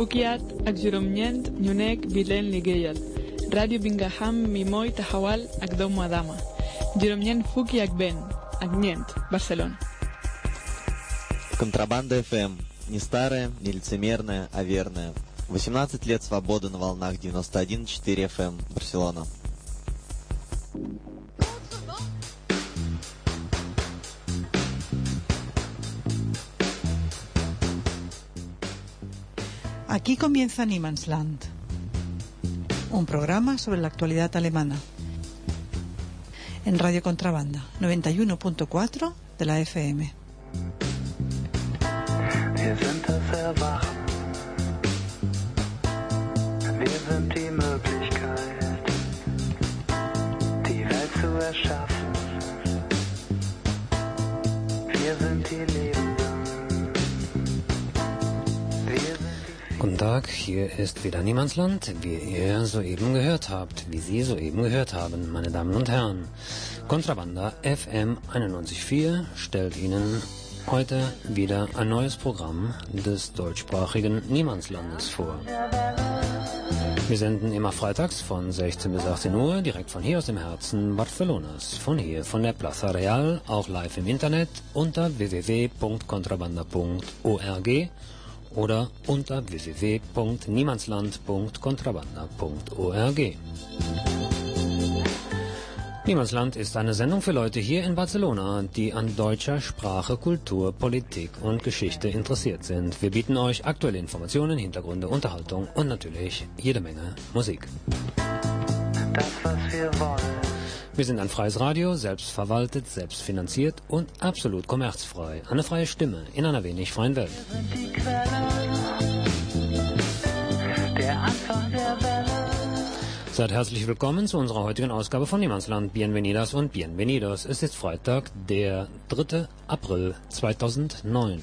Fukiat, Akjuromnyent, Nyunek, Bilen Ligeyal. Radio Bingaham, Mimoy, Tahawal, Akdom Adama. Juromnyent Fuki Akben, Aknyent, Барселона. Контрабанда ФМ. Не старая, не лицемерная, а верная. 18 лет свободы на волнах 91.4 FM. Барселона. Aquí comienza Niemandsland, un programa sobre la actualidad alemana. En Radio Contrabanda, 91.4 de la FM. Tag, hier ist wieder Niemandsland, wie ihr soeben gehört habt, wie Sie soeben gehört haben, meine Damen und Herren. Kontrabanda FM 91.4 stellt Ihnen heute wieder ein neues Programm des deutschsprachigen Niemandslandes vor. Wir senden immer freitags von 16 bis 18 Uhr direkt von hier aus dem Herzen Barcelonas. Von hier, von der Plaza Real, auch live im Internet unter www.contrabanda.org oder unter www.niemandsland.contrabanda.org. Niemandsland ist eine Sendung für Leute hier in Barcelona, die an deutscher Sprache, Kultur, Politik und Geschichte interessiert sind. Wir bieten euch aktuelle Informationen, Hintergründe, Unterhaltung und natürlich jede Menge Musik. das, was wir wollen. Wir sind ein freies Radio, selbstverwaltet, selbstfinanziert und absolut kommerzfrei. Eine freie Stimme in einer wenig freien Welt. Seid herzlich willkommen zu unserer heutigen Ausgabe von Niemandsland. Bienvenidas und Bienvenidos. Es ist Freitag, der 3. April 2009.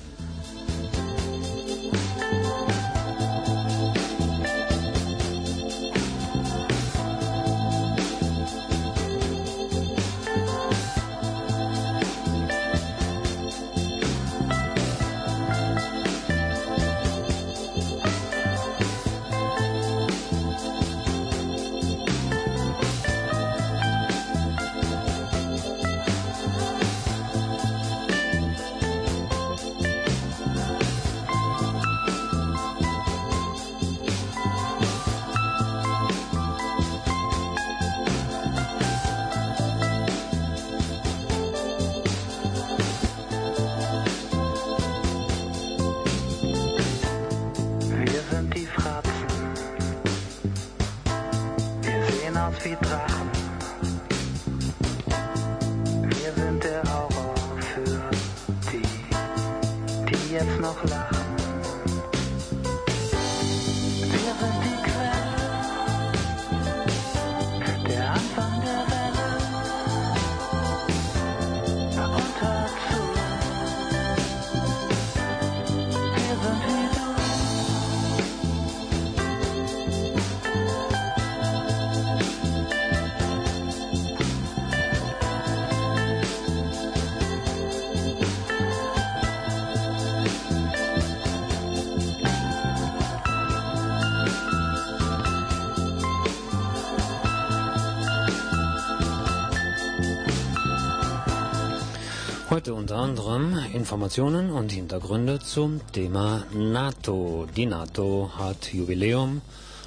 Heute unter anderem Informationen und Hintergründe zum Thema NATO. Die NATO hat Jubiläum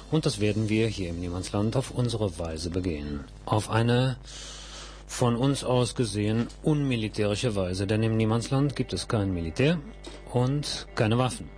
und das werden wir hier im Niemandsland auf unsere Weise begehen. Auf eine von uns aus gesehen unmilitärische Weise, denn im Niemandsland gibt es kein Militär und keine Waffen.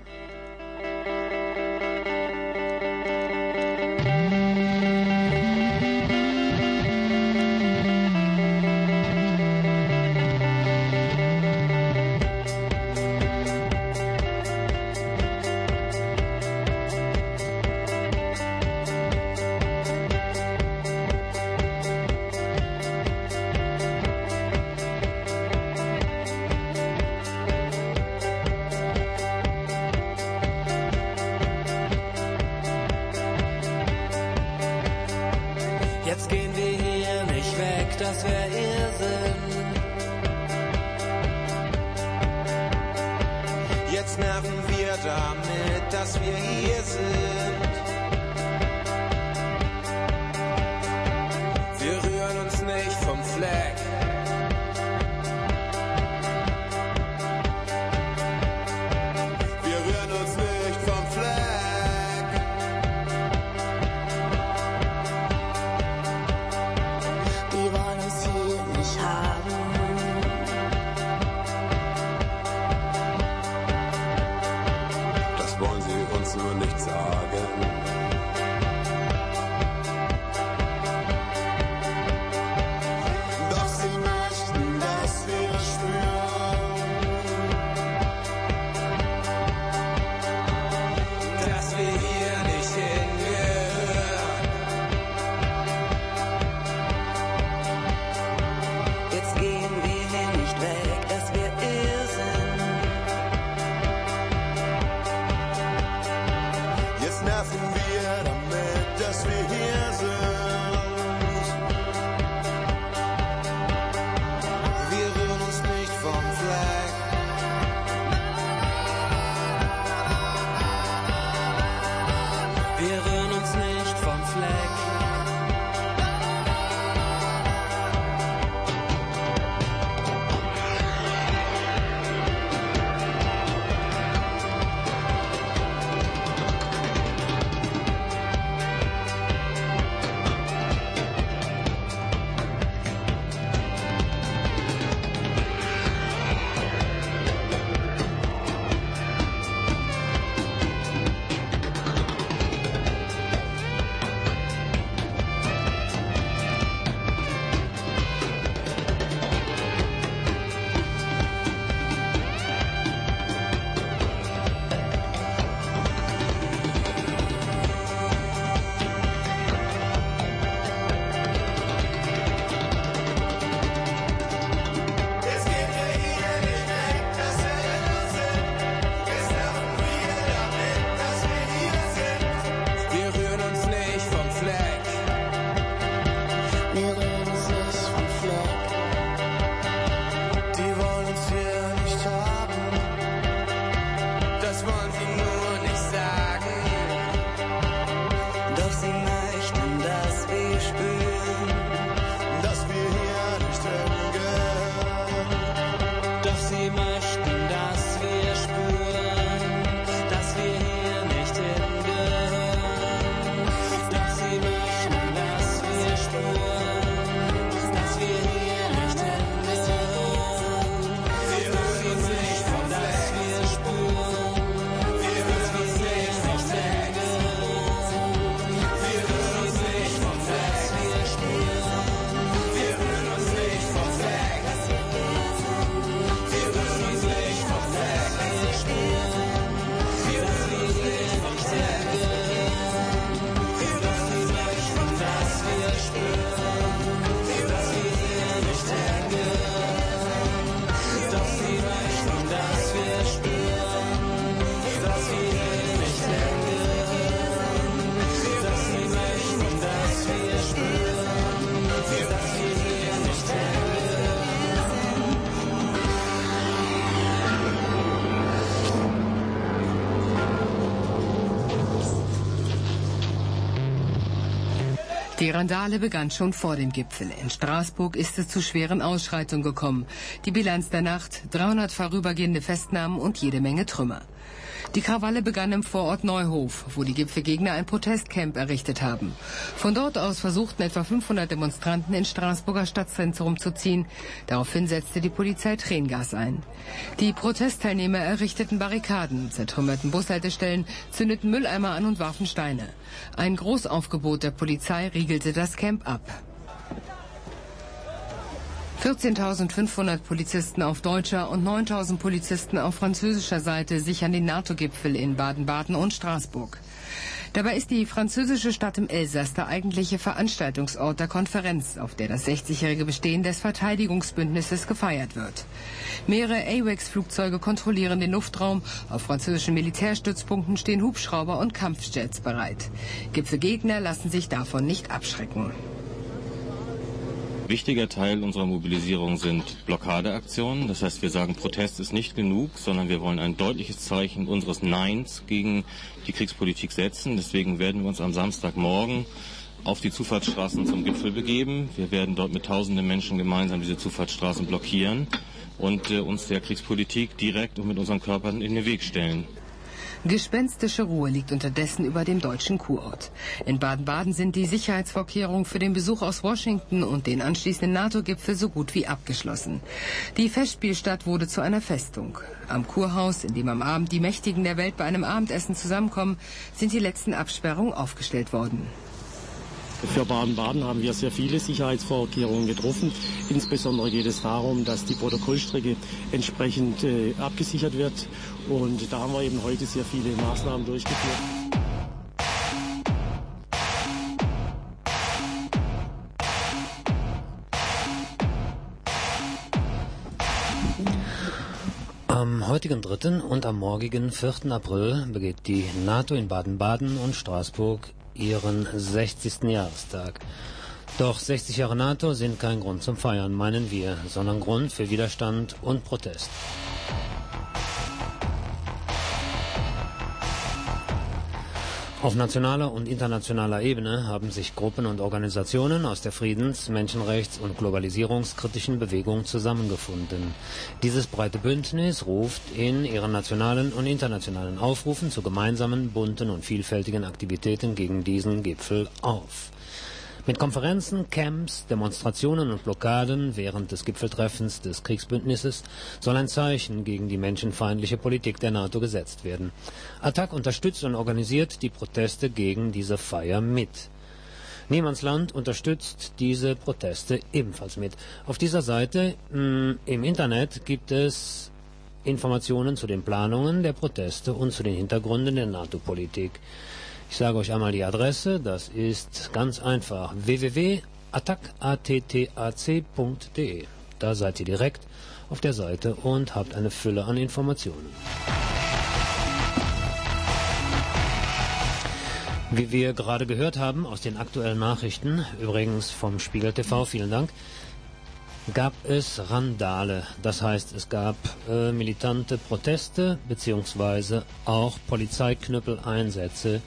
Die Randale begann schon vor dem Gipfel. In Straßburg ist es zu schweren Ausschreitungen gekommen. Die Bilanz der Nacht, 300 vorübergehende Festnahmen und jede Menge Trümmer. Die Krawalle begann im Vorort Neuhof, wo die Gipfelgegner ein Protestcamp errichtet haben. Von dort aus versuchten etwa 500 Demonstranten ins Straßburger Stadtzentrum zu ziehen. Daraufhin setzte die Polizei Tränengas ein. Die Protestteilnehmer errichteten Barrikaden, zertrümmerten Bushaltestellen, zündeten Mülleimer an und warfen Steine. Ein Großaufgebot der Polizei riegelte das Camp ab. 14.500 Polizisten auf deutscher und 9.000 Polizisten auf französischer Seite sichern den NATO-Gipfel in Baden-Baden und Straßburg. Dabei ist die französische Stadt im Elsass der eigentliche Veranstaltungsort der Konferenz, auf der das 60-jährige Bestehen des Verteidigungsbündnisses gefeiert wird. Mehrere AWACS-Flugzeuge kontrollieren den Luftraum. Auf französischen Militärstützpunkten stehen Hubschrauber und Kampfjets bereit. Gipfelgegner lassen sich davon nicht abschrecken. Wichtiger Teil unserer Mobilisierung sind Blockadeaktionen. Das heißt, wir sagen, Protest ist nicht genug, sondern wir wollen ein deutliches Zeichen unseres Neins gegen die Kriegspolitik setzen. Deswegen werden wir uns am Samstagmorgen auf die Zufahrtsstraßen zum Gipfel begeben. Wir werden dort mit tausenden Menschen gemeinsam diese Zufahrtsstraßen blockieren und äh, uns der Kriegspolitik direkt und mit unseren Körpern in den Weg stellen. Gespenstische Ruhe liegt unterdessen über dem deutschen Kurort. In Baden-Baden sind die Sicherheitsvorkehrungen für den Besuch aus Washington und den anschließenden NATO-Gipfel so gut wie abgeschlossen. Die Festspielstadt wurde zu einer Festung. Am Kurhaus, in dem am Abend die Mächtigen der Welt bei einem Abendessen zusammenkommen, sind die letzten Absperrungen aufgestellt worden. Für Baden-Baden haben wir sehr viele Sicherheitsvorkehrungen getroffen. Insbesondere geht es darum, dass die Protokollstrecke entsprechend äh, abgesichert wird. Und da haben wir eben heute sehr viele Maßnahmen durchgeführt. Am heutigen 3. und am morgigen 4. April begeht die NATO in Baden-Baden und Straßburg ihren 60. Jahrestag. Doch 60 Jahre NATO sind kein Grund zum Feiern, meinen wir, sondern Grund für Widerstand und Protest. Auf nationaler und internationaler Ebene haben sich Gruppen und Organisationen aus der Friedens-, Menschenrechts- und globalisierungskritischen Bewegung zusammengefunden. Dieses breite Bündnis ruft in ihren nationalen und internationalen Aufrufen zu gemeinsamen, bunten und vielfältigen Aktivitäten gegen diesen Gipfel auf. Mit Konferenzen, Camps, Demonstrationen und Blockaden während des Gipfeltreffens des Kriegsbündnisses soll ein Zeichen gegen die menschenfeindliche Politik der NATO gesetzt werden. Attac unterstützt und organisiert die Proteste gegen diese Feier mit. Niemandsland unterstützt diese Proteste ebenfalls mit. Auf dieser Seite mh, im Internet gibt es Informationen zu den Planungen der Proteste und zu den Hintergründen der NATO-Politik. Ich sage euch einmal die Adresse, das ist ganz einfach www.attac.de. Da seid ihr direkt auf der Seite und habt eine Fülle an Informationen. Wie wir gerade gehört haben aus den aktuellen Nachrichten, übrigens vom Spiegel TV, vielen Dank, gab es Randale. Das heißt, es gab äh, militante Proteste beziehungsweise auch Polizeiknüppeleinsätze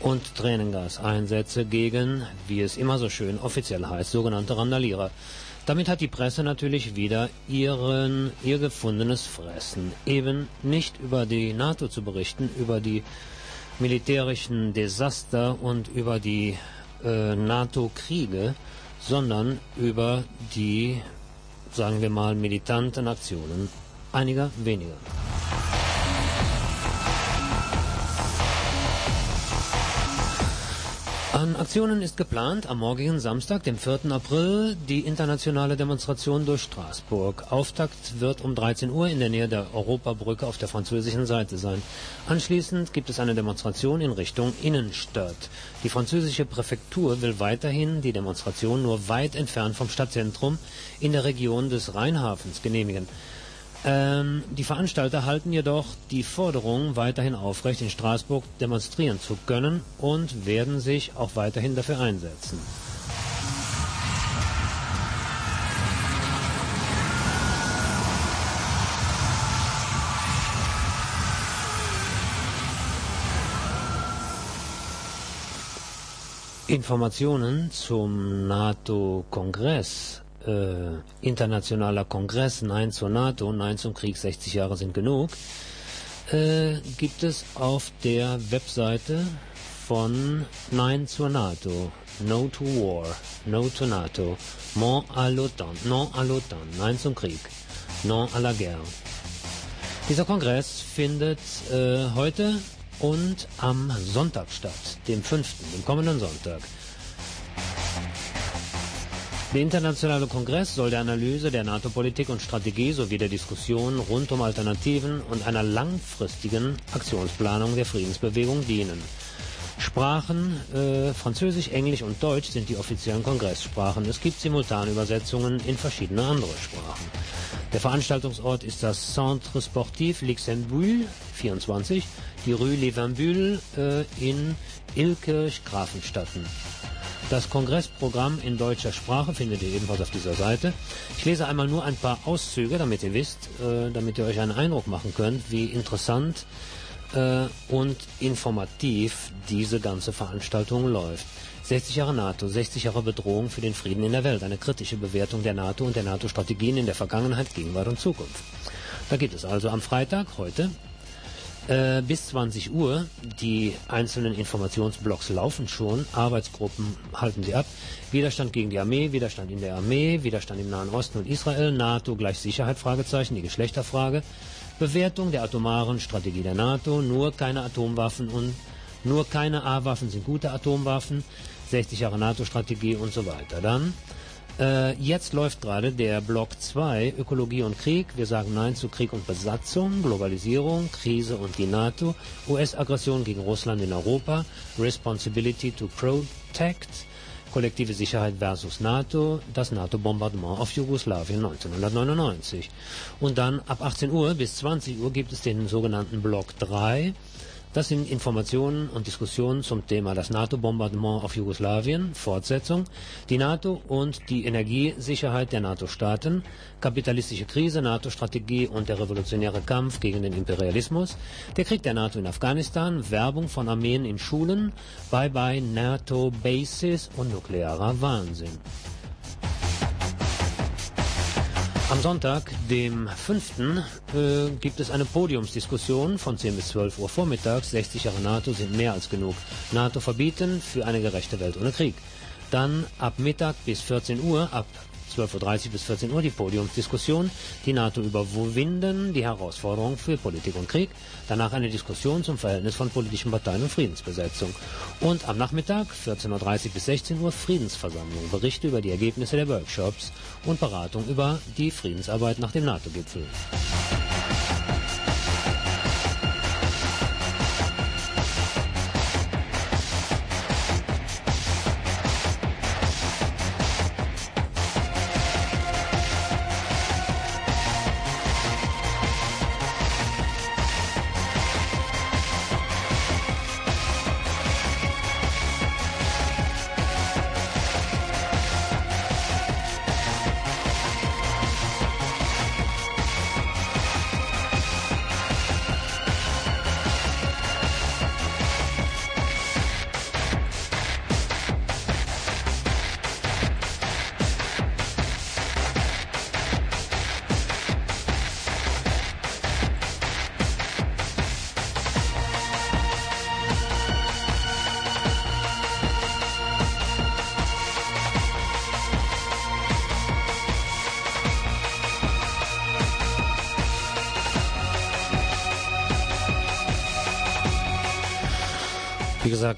und Tränengaseinsätze gegen, wie es immer so schön offiziell heißt, sogenannte Randalierer. Damit hat die Presse natürlich wieder ihren, ihr gefundenes Fressen. Eben nicht über die NATO zu berichten, über die militärischen Desaster und über die äh, NATO-Kriege, sondern über die, sagen wir mal, militanten Aktionen einiger weniger. An Aktionen ist geplant am morgigen Samstag, dem 4. April, die internationale Demonstration durch Straßburg. Auftakt wird um 13 Uhr in der Nähe der Europabrücke auf der französischen Seite sein. Anschließend gibt es eine Demonstration in Richtung Innenstadt. Die französische Präfektur will weiterhin die Demonstration nur weit entfernt vom Stadtzentrum in der Region des Rheinhafens genehmigen. Ähm, die Veranstalter halten jedoch die Forderung weiterhin aufrecht, in Straßburg demonstrieren zu können und werden sich auch weiterhin dafür einsetzen. Informationen zum NATO-Kongress äh, internationaler Kongress Nein zur NATO, Nein zum Krieg, 60 Jahre sind genug, äh, gibt es auf der Webseite von Nein zur NATO, No to War, No to NATO, Non à l'OTAN, Non à l'OTAN, Nein zum Krieg, Non à la guerre. Dieser Kongress findet äh, heute und am Sonntag statt, dem 5., dem kommenden Sonntag. Der internationale Kongress soll der Analyse der NATO-Politik und Strategie sowie der Diskussion rund um Alternativen und einer langfristigen Aktionsplanung der Friedensbewegung dienen. Sprachen, äh, Französisch, Englisch und Deutsch sind die offiziellen Kongresssprachen. Es gibt Simultanübersetzungen in verschiedene andere Sprachen. Der Veranstaltungsort ist das Centre Sportif Luxembourg 24, die Rue Levinbühl äh, in Ilkirch-Grafenstatten. Das Kongressprogramm in deutscher Sprache findet ihr ebenfalls auf dieser Seite. Ich lese einmal nur ein paar Auszüge, damit ihr wisst, äh, damit ihr euch einen Eindruck machen könnt, wie interessant äh, und informativ diese ganze Veranstaltung läuft. 60 Jahre NATO, 60 Jahre Bedrohung für den Frieden in der Welt, eine kritische Bewertung der NATO und der NATO-Strategien in der Vergangenheit, Gegenwart und Zukunft. Da geht es also am Freitag, heute, äh, bis 20 Uhr. Die einzelnen Informationsblocks laufen schon. Arbeitsgruppen halten sie ab. Widerstand gegen die Armee, Widerstand in der Armee, Widerstand im Nahen Osten und Israel, NATO gleich Sicherheit, Fragezeichen, die Geschlechterfrage, Bewertung der atomaren Strategie der NATO, nur keine Atomwaffen und nur keine A-Waffen sind gute Atomwaffen, 60 Jahre NATO-Strategie und so weiter. Dann äh, jetzt läuft gerade der Block 2, Ökologie und Krieg. Wir sagen Nein zu Krieg und Besatzung, Globalisierung, Krise und die NATO, US-Aggression gegen Russland in Europa, Responsibility to Protect, kollektive Sicherheit versus NATO, das NATO-Bombardement auf Jugoslawien 1999. Und dann ab 18 Uhr bis 20 Uhr gibt es den sogenannten Block 3. Das sind Informationen und Diskussionen zum Thema das NATO-Bombardement auf Jugoslawien, Fortsetzung, die NATO und die Energiesicherheit der NATO-Staaten, kapitalistische Krise, NATO-Strategie und der revolutionäre Kampf gegen den Imperialismus, der Krieg der NATO in Afghanistan, Werbung von Armeen in Schulen, Bye-bye NATO-Bases und nuklearer Wahnsinn. Am Sonntag, dem 5., äh, gibt es eine Podiumsdiskussion von 10 bis 12 Uhr vormittags. 60 Jahre NATO sind mehr als genug. NATO verbieten für eine gerechte Welt ohne Krieg. Dann ab Mittag bis 14 Uhr, ab 12.30 Uhr bis 14 Uhr die Podiumsdiskussion, die NATO überwinden, die Herausforderungen für Politik und Krieg, danach eine Diskussion zum Verhältnis von politischen Parteien und Friedensbesetzung. Und am Nachmittag, 14.30 Uhr bis 16 Uhr, Friedensversammlung, Berichte über die Ergebnisse der Workshops und Beratung über die Friedensarbeit nach dem NATO-Gipfel.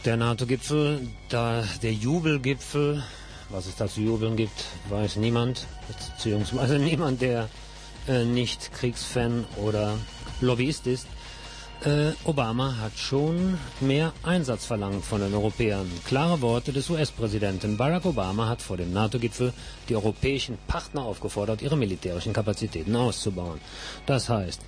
Gesagt, der NATO-Gipfel, da der Jubelgipfel, was es da zu jubeln gibt, weiß niemand, beziehungsweise niemand, der äh, nicht Kriegsfan oder Lobbyist ist. Äh, Obama hat schon mehr Einsatz verlangt von den Europäern. Klare Worte des US-Präsidenten. Barack Obama hat vor dem NATO-Gipfel die europäischen Partner aufgefordert, ihre militärischen Kapazitäten auszubauen. Das heißt,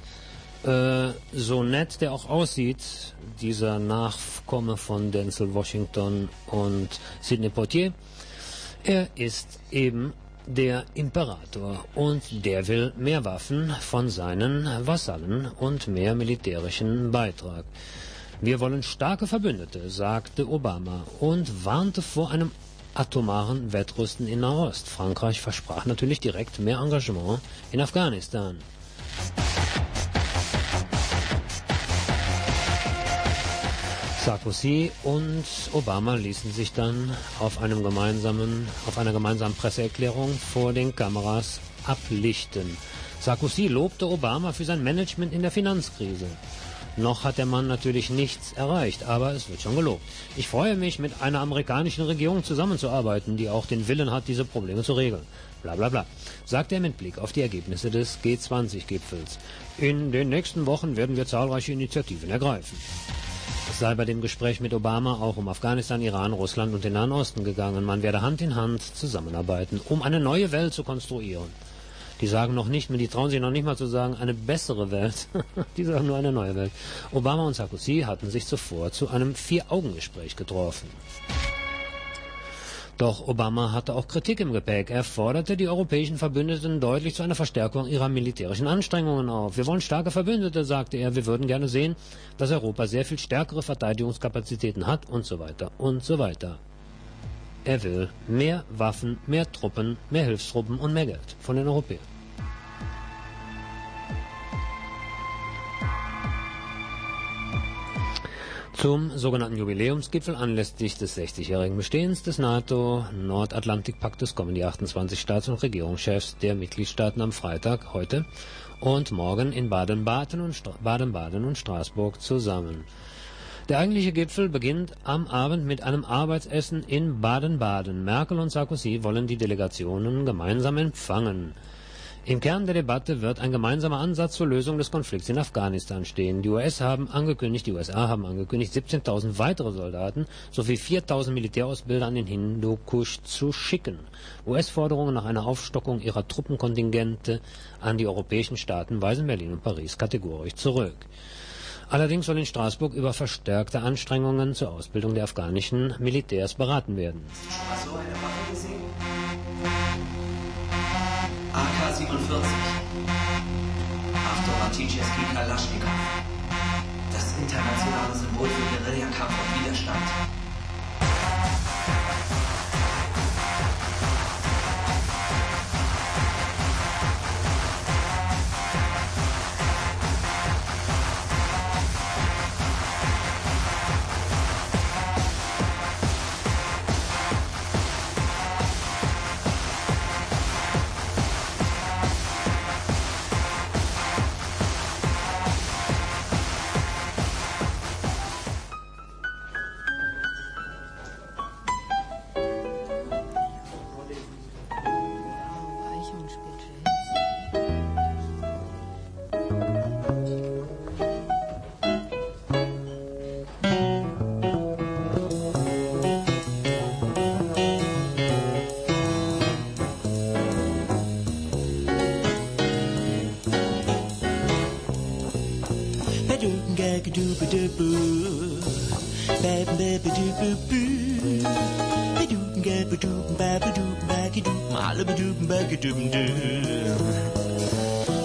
äh, so nett der auch aussieht, dieser Nachkomme von Denzel Washington und Sidney Poitier, er ist eben der Imperator und der will mehr Waffen von seinen Vasallen und mehr militärischen Beitrag. Wir wollen starke Verbündete, sagte Obama und warnte vor einem atomaren Wettrüsten in Nahost. Frankreich versprach natürlich direkt mehr Engagement in Afghanistan. Sarkozy und Obama ließen sich dann auf einem gemeinsamen, auf einer gemeinsamen Presseerklärung vor den Kameras ablichten. Sarkozy lobte Obama für sein Management in der Finanzkrise. Noch hat der Mann natürlich nichts erreicht, aber es wird schon gelobt. Ich freue mich, mit einer amerikanischen Regierung zusammenzuarbeiten, die auch den Willen hat, diese Probleme zu regeln. Bla bla bla, sagt er mit Blick auf die Ergebnisse des G20-Gipfels. In den nächsten Wochen werden wir zahlreiche Initiativen ergreifen. Es sei bei dem Gespräch mit Obama auch um Afghanistan, Iran, Russland und den Nahen Osten gegangen. Man werde Hand in Hand zusammenarbeiten, um eine neue Welt zu konstruieren. Die sagen noch nicht, die trauen sich noch nicht mal zu sagen, eine bessere Welt. die sagen nur eine neue Welt. Obama und Sarkozy hatten sich zuvor zu einem Vier-Augen-Gespräch getroffen. Doch Obama hatte auch Kritik im Gepäck. Er forderte die europäischen Verbündeten deutlich zu einer Verstärkung ihrer militärischen Anstrengungen auf. Wir wollen starke Verbündete, sagte er. Wir würden gerne sehen, dass Europa sehr viel stärkere Verteidigungskapazitäten hat und so weiter und so weiter. Er will mehr Waffen, mehr Truppen, mehr Hilfstruppen und mehr Geld von den Europäern. Zum sogenannten Jubiläumsgipfel anlässlich des 60-jährigen Bestehens des NATO-Nordatlantikpaktes kommen die 28 Staats- und Regierungschefs der Mitgliedstaaten am Freitag, heute und morgen in Baden-Baden und, Stra Baden-Baden und Straßburg zusammen. Der eigentliche Gipfel beginnt am Abend mit einem Arbeitsessen in Baden-Baden. Merkel und Sarkozy wollen die Delegationen gemeinsam empfangen. Im Kern der Debatte wird ein gemeinsamer Ansatz zur Lösung des Konflikts in Afghanistan stehen. Die US haben angekündigt, die USA haben angekündigt, 17.000 weitere Soldaten sowie 4.000 Militärausbilder an den Hindukusch zu schicken. US-Forderungen nach einer Aufstockung ihrer Truppenkontingente an die europäischen Staaten weisen Berlin und Paris kategorisch zurück. Allerdings soll in Straßburg über verstärkte Anstrengungen zur Ausbildung der afghanischen Militärs beraten werden. AK-47. Automatический Kalaschnikow. Das internationale Symbol für Guerillakampf und Widerstand.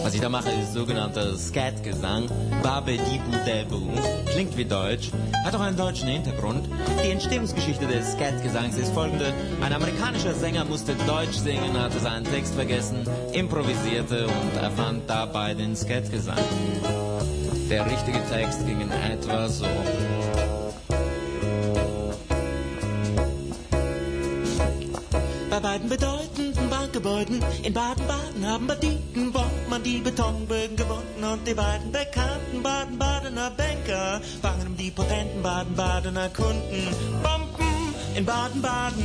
Was ich da mache, ist sogenannter Skat-Gesang. Babedibu-Debu. Klingt wie Deutsch, hat auch einen deutschen Hintergrund. Die Entstehungsgeschichte des Skat-Gesangs ist folgende. Ein amerikanischer Sänger musste Deutsch singen, hatte seinen Text vergessen, improvisierte und erfand dabei den Skat-Gesang. Der richtige Text ging in etwa so. Bei beiden bedeutenden Bankgebäuden in Baden-Baden haben Banditen man die Betonbögen gewonnen und die beiden bekannten Baden-Badener Banker fangen um die potenten Baden-Badener Kunden Bomben in Baden-Baden.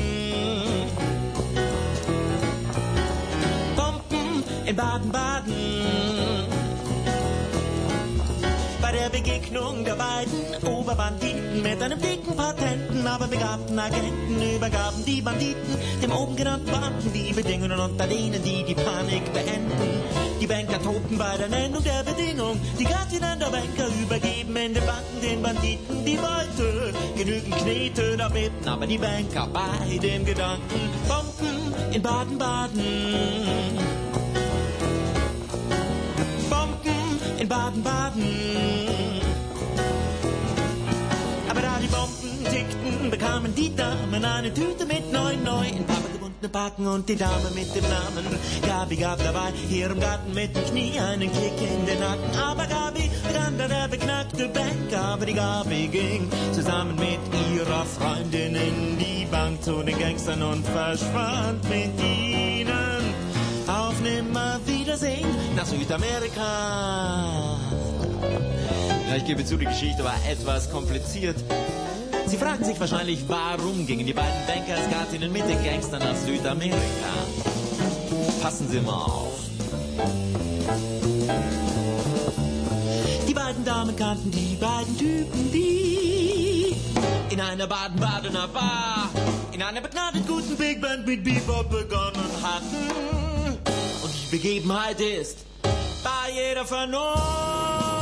Bomben in Baden-Baden. Der Begegnung der beiden Oberbanditen mit einem dicken Patenten, aber begabten Agenten übergaben die Banditen dem oben genannten Beamten die Bedingungen, unter denen die die Panik beenden. Die Banker tobten bei der Nennung der Bedingung. Die Gattinnen der Banker übergeben in den Banken den Banditen die Beute. Genügend Knete damit, aber die Banker bei dem Gedanken Bomben in Baden-Baden. Baden-Baden. Aber da die Bomben tickten, bekamen die Damen eine Tüte mit neun neuen Pappe Backen und die Dame mit dem Namen Gabi gab dabei hier im Garten mit dem Knie einen Kick in den Nacken. Aber Gabi begann da der beknackte Bank, aber die Gabi ging zusammen mit ihrer Freundin in die Bank zu den Gangstern und verschwand mit ihnen. Auf Nimmerwiedersehen nach Südamerika. Ja, ich gebe zu, die Geschichte war etwas kompliziert. Sie fragen sich wahrscheinlich, warum gingen die beiden Bankersgattinnen mit den Gangstern nach Südamerika? Passen Sie mal auf. Die beiden Damen kannten die beiden Typen, die in einer Baden-Badener Bar in einer begnadet guten Big Band mit Bebop begonnen hatten. Begebenheit ist bei jeder Vernunft.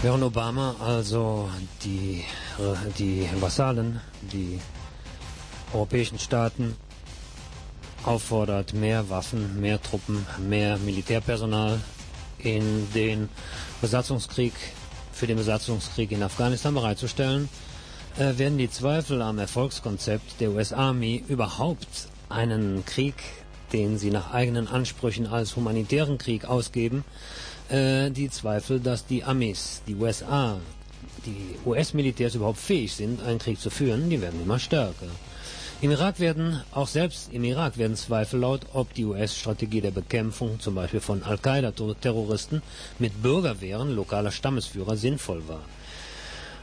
Während Obama also die, die Vasallen, die europäischen Staaten auffordert, mehr Waffen, mehr Truppen, mehr Militärpersonal in den Besatzungskrieg, für den Besatzungskrieg in Afghanistan bereitzustellen, äh, werden die Zweifel am Erfolgskonzept der US Army überhaupt einen Krieg, den sie nach eigenen Ansprüchen als humanitären Krieg ausgeben, äh, die Zweifel, dass die Amis, die USA, die US-Militärs überhaupt fähig sind, einen Krieg zu führen, die werden immer stärker. Im Irak werden, auch selbst im Irak werden Zweifel laut, ob die US-Strategie der Bekämpfung zum Beispiel von Al-Qaida-Terroristen mit Bürgerwehren lokaler Stammesführer sinnvoll war.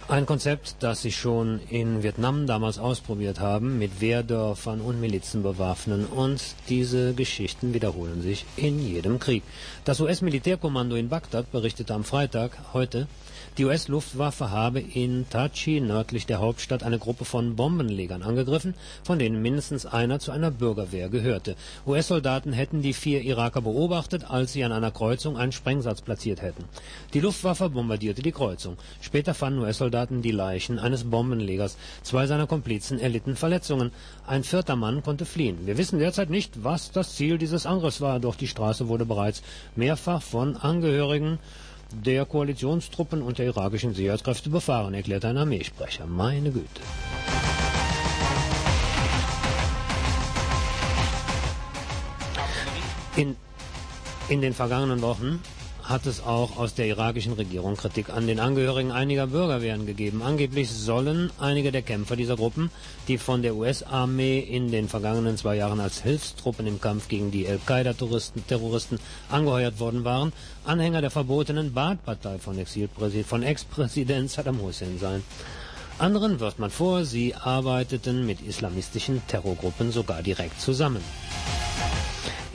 Ein Konzept, das sie schon in Vietnam damals ausprobiert haben, mit Wehrdörfern und Milizen bewaffnen. Und diese Geschichten wiederholen sich in jedem Krieg. Das US-Militärkommando in Bagdad berichtete am Freitag, heute, die US-Luftwaffe habe in Tachi, nördlich der Hauptstadt, eine Gruppe von Bombenlegern angegriffen, von denen mindestens einer zu einer Bürgerwehr gehörte. US-Soldaten hätten die vier Iraker beobachtet, als sie an einer Kreuzung einen Sprengsatz platziert hätten. Die Luftwaffe bombardierte die Kreuzung. Später fanden US-Soldaten die Leichen eines Bombenlegers. Zwei seiner Komplizen erlitten Verletzungen. Ein vierter Mann konnte fliehen. Wir wissen derzeit nicht, was das Ziel dieses Angriffs war, doch die Straße wurde bereits mehrfach von Angehörigen der Koalitionstruppen und der irakischen Sicherheitskräfte befahren, erklärte ein Armeesprecher. Meine Güte. In, in den vergangenen Wochen hat es auch aus der irakischen Regierung Kritik an den Angehörigen einiger Bürgerwehren gegeben. Angeblich sollen einige der Kämpfer dieser Gruppen, die von der US-Armee in den vergangenen zwei Jahren als Hilfstruppen im Kampf gegen die Al-Qaida-Terroristen angeheuert worden waren, Anhänger der verbotenen Baath-Partei von, von Ex-Präsident Saddam Hussein sein. Anderen wirft man vor, sie arbeiteten mit islamistischen Terrorgruppen sogar direkt zusammen.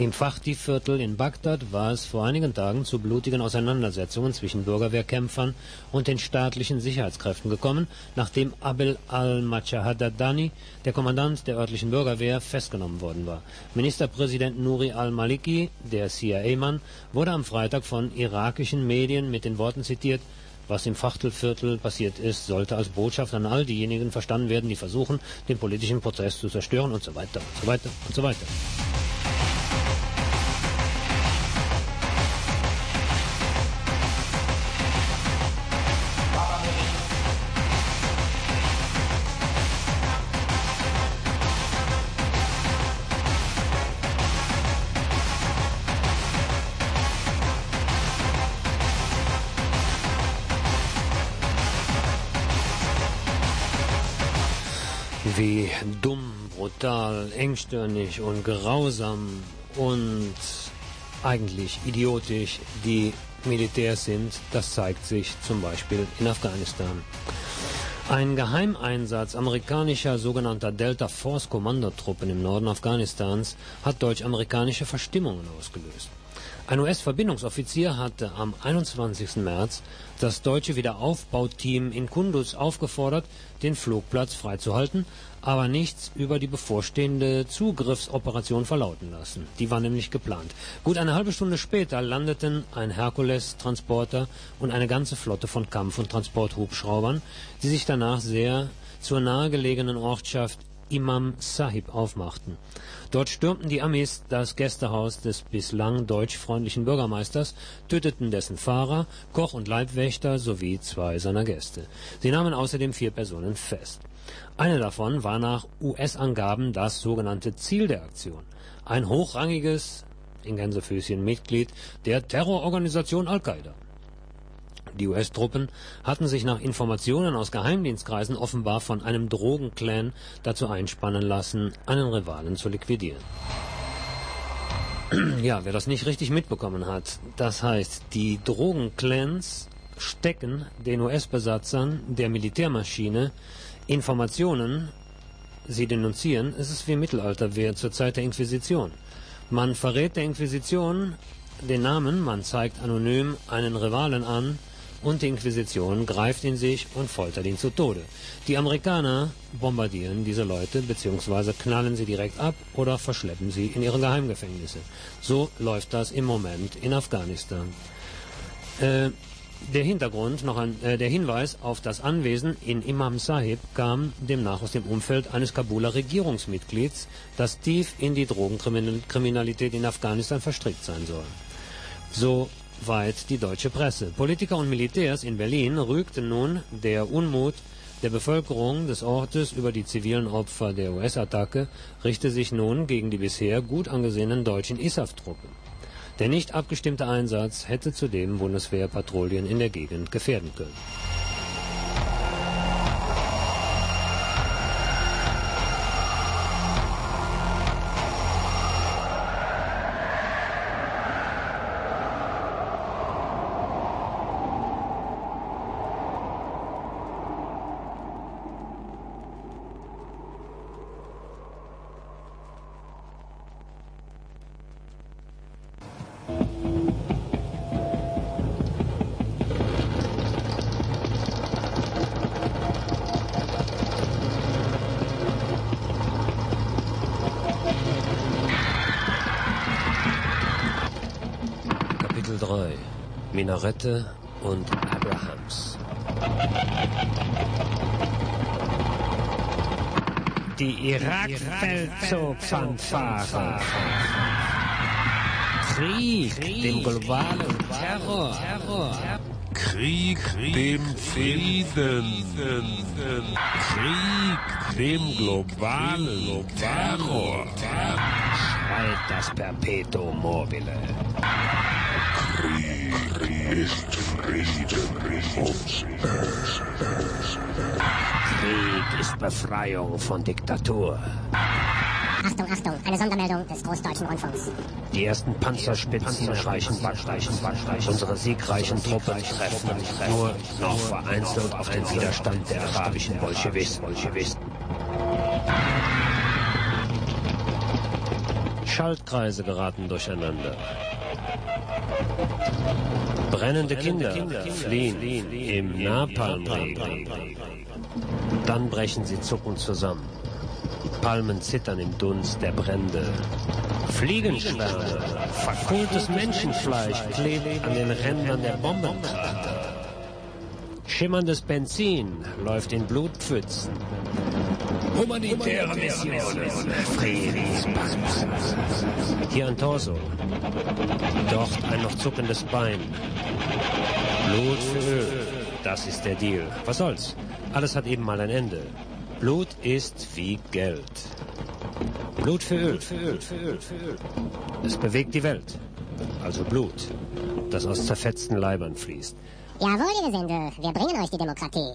Im Fachdi-Viertel in Bagdad war es vor einigen Tagen zu blutigen Auseinandersetzungen zwischen Bürgerwehrkämpfern und den staatlichen Sicherheitskräften gekommen, nachdem Abel al-Machahadadani, der Kommandant der örtlichen Bürgerwehr, festgenommen worden war. Ministerpräsident Nuri al-Maliki, der CIA-Mann, wurde am Freitag von irakischen Medien mit den Worten zitiert, was im Fachtelviertel passiert ist, sollte als Botschaft an all diejenigen verstanden werden, die versuchen, den politischen Prozess zu zerstören und so weiter und so weiter und so weiter. Brutal, engstirnig und grausam und eigentlich idiotisch die Militärs sind, das zeigt sich zum Beispiel in Afghanistan. Ein Geheimeinsatz amerikanischer sogenannter Delta Force Kommandotruppen im Norden Afghanistans hat deutsch-amerikanische Verstimmungen ausgelöst. Ein US-Verbindungsoffizier hatte am 21. März das deutsche Wiederaufbauteam in Kunduz aufgefordert, den Flugplatz freizuhalten, aber nichts über die bevorstehende Zugriffsoperation verlauten lassen. Die war nämlich geplant. Gut eine halbe Stunde später landeten ein Herkules-Transporter und eine ganze Flotte von Kampf- und Transporthubschraubern, die sich danach sehr zur nahegelegenen Ortschaft Imam Sahib aufmachten. Dort stürmten die Amis das Gästehaus des bislang deutschfreundlichen Bürgermeisters, töteten dessen Fahrer, Koch und Leibwächter sowie zwei seiner Gäste. Sie nahmen außerdem vier Personen fest. Eine davon war nach US-Angaben das sogenannte Ziel der Aktion. Ein hochrangiges, in Gänsefüßchen Mitglied der Terrororganisation Al-Qaida. Die US-Truppen hatten sich nach Informationen aus Geheimdienstkreisen offenbar von einem Drogenclan dazu einspannen lassen, einen Rivalen zu liquidieren. Ja, wer das nicht richtig mitbekommen hat, das heißt, die Drogenclans stecken den US-Besatzern der Militärmaschine Informationen, sie denunzieren, es ist wie im Mittelalter, wie zur Zeit der Inquisition. Man verrät der Inquisition den Namen, man zeigt anonym einen Rivalen an, und die Inquisition greift in sich und foltert ihn zu Tode. Die Amerikaner bombardieren diese Leute bzw. knallen sie direkt ab oder verschleppen sie in ihre Geheimgefängnisse. So läuft das im Moment in Afghanistan. Äh, Der Hintergrund, noch ein, äh, der Hinweis auf das Anwesen in Imam Sahib kam demnach aus dem Umfeld eines Kabuler Regierungsmitglieds, das tief in die Drogenkriminalität in Afghanistan verstrickt sein soll. So weit die deutsche Presse. Politiker und Militärs in Berlin rügten nun der Unmut der Bevölkerung des Ortes über die zivilen Opfer der US-Attacke richte sich nun gegen die bisher gut angesehenen deutschen ISAF-Truppen. Der nicht abgestimmte Einsatz hätte zudem Bundeswehrpatrouillen in der Gegend gefährden können. Minarette und Abrahams Die Irak-Feldzug-Fanfare. Krieg, dem globalen Terror. Krieg dem Frieden. Krieg dem globalen Terror. Schreit das Perpetuum mobile. Krieg ist Frieden auf Krieg ist Befreiung von Diktatur. Achtung, Achtung, eine Sondermeldung des Großdeutschen Rundfunks. Die ersten Panzerspitzen erreichen Unsere siegreichen Truppen treffen nur noch vereinzelt auf den Widerstand der arabischen Bolschewisten. Schaltkreise geraten durcheinander. Brennende Kinder fliehen im Napalmregen. Dann brechen sie zuckend zusammen. Die Palmen zittern im Dunst der Brände. Fliegenschwärme, verkohltes Menschenfleisch klebt an den Rändern der Bombenkrater. Schimmerndes Benzin läuft in Blutpfützen. Humanitäre Missionen. Hier ein Torso. Dort ein noch zuckendes Bein. Blut für Öl. Das ist der Deal. Was soll's? Alles hat eben mal ein Ende. Blut ist wie Geld. Blut für Öl. Es bewegt die Welt. Also Blut, das aus zerfetzten Leibern fließt. Jawohl, liebe Sende, wir bringen euch die Demokratie.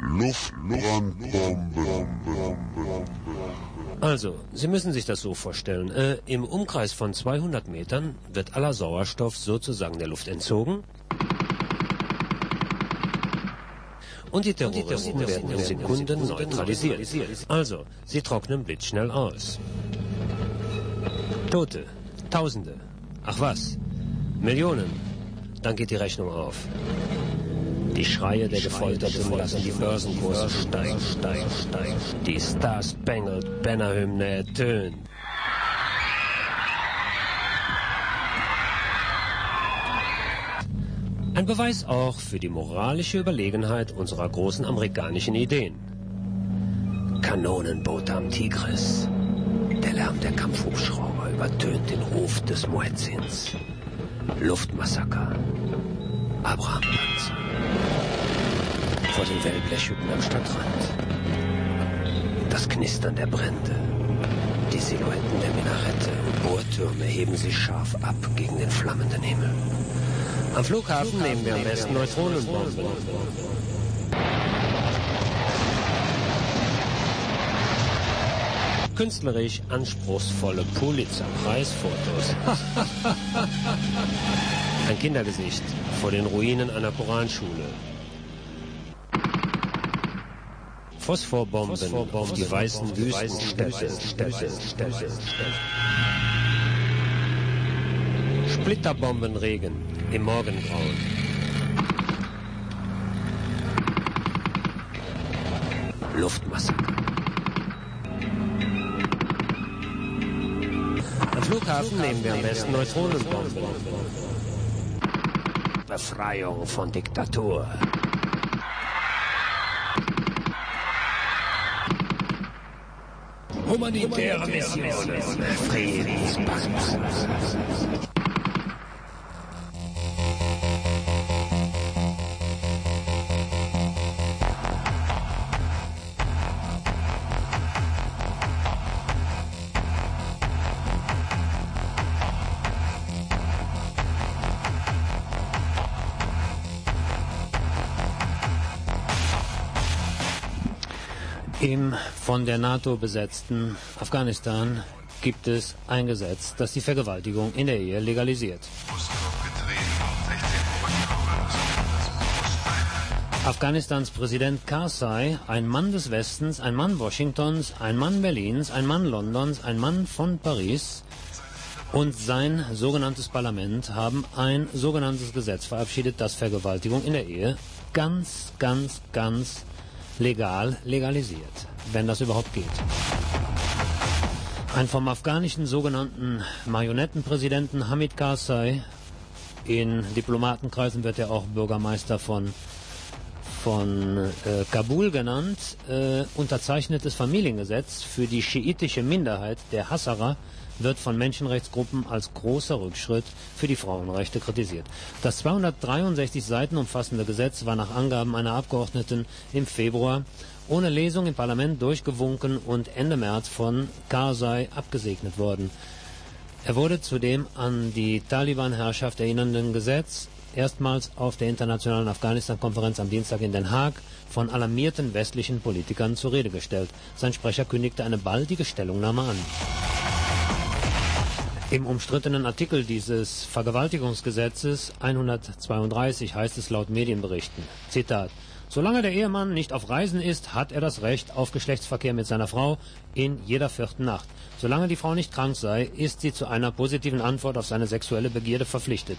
Luftbrandbomben. Also, Sie müssen sich das so vorstellen. Äh, Im Umkreis von 200 Metern wird aller Sauerstoff sozusagen der Luft entzogen. Und die Terroristen werden in Sekunden neutralisiert. Also, sie trocknen blitzschnell aus. Tote, Tausende, ach was, Millionen. Dann geht die Rechnung auf. Die Schreie der Gefolterten lassen die Börsenkurse steigen, steigen, steigen. Die Star-Spangled Banner-Hymne ertönt. Ein Beweis auch für die moralische Überlegenheit unserer großen amerikanischen Ideen. Kanonenboote am Tigris. Der Lärm der Kampfhubschrauber übertönt den Ruf des Muezzins. Luftmassaker. Abraham-Panzer. Vor den Wellblechhütten am Stadtrand. Das Knistern der Brände. Die Silhouetten der Minarette und Bohrtürme heben sich scharf ab gegen den flammenden Himmel. Am Flughafen nehmen wir am besten Neutronenbomben. Künstlerisch anspruchsvolle Pulitzer-Preisfotos. Ein Kindergesicht vor den Ruinen einer Koranschule. Phosphorbomben, auf die weißen Wüstenstädte. Städte, Städte, Splitterbombenregen im Morgengrauen. Luftmassaker. Am Flughafen nehmen wir am besten Neutronenbomben. Befreiung von Diktatur. Humanitäre Missionen. Friedenspakt. Von der NATO besetzten Afghanistan gibt es ein Gesetz, das die Vergewaltigung in der Ehe legalisiert. Afghanistans Präsident Karzai, ein Mann des Westens, ein Mann Washingtons, ein Mann Berlins, ein Mann Londons, ein Mann von Paris und sein sogenanntes Parlament haben ein sogenanntes Gesetz verabschiedet, das Vergewaltigung in der Ehe ganz, ganz, ganz legal legalisiert, wenn das überhaupt geht. Ein vom afghanischen sogenannten Marionettenpräsidenten Hamid Karzai, in Diplomatenkreisen wird er auch Bürgermeister von, von äh, Kabul genannt, äh, unterzeichnetes Familiengesetz für die schiitische Minderheit der Hassara wird von Menschenrechtsgruppen als großer Rückschritt für die Frauenrechte kritisiert. Das 263 Seiten umfassende Gesetz war nach Angaben einer Abgeordneten im Februar ohne Lesung im Parlament durchgewunken und Ende März von Karzai abgesegnet worden. Er wurde zudem an die Taliban-Herrschaft erinnernden Gesetz erstmals auf der internationalen Afghanistan-Konferenz am Dienstag in Den Haag von alarmierten westlichen Politikern zur Rede gestellt. Sein Sprecher kündigte eine baldige Stellungnahme an. Im umstrittenen Artikel dieses Vergewaltigungsgesetzes 132 heißt es laut Medienberichten, Zitat, Solange der Ehemann nicht auf Reisen ist, hat er das Recht auf Geschlechtsverkehr mit seiner Frau in jeder vierten Nacht. Solange die Frau nicht krank sei, ist sie zu einer positiven Antwort auf seine sexuelle Begierde verpflichtet.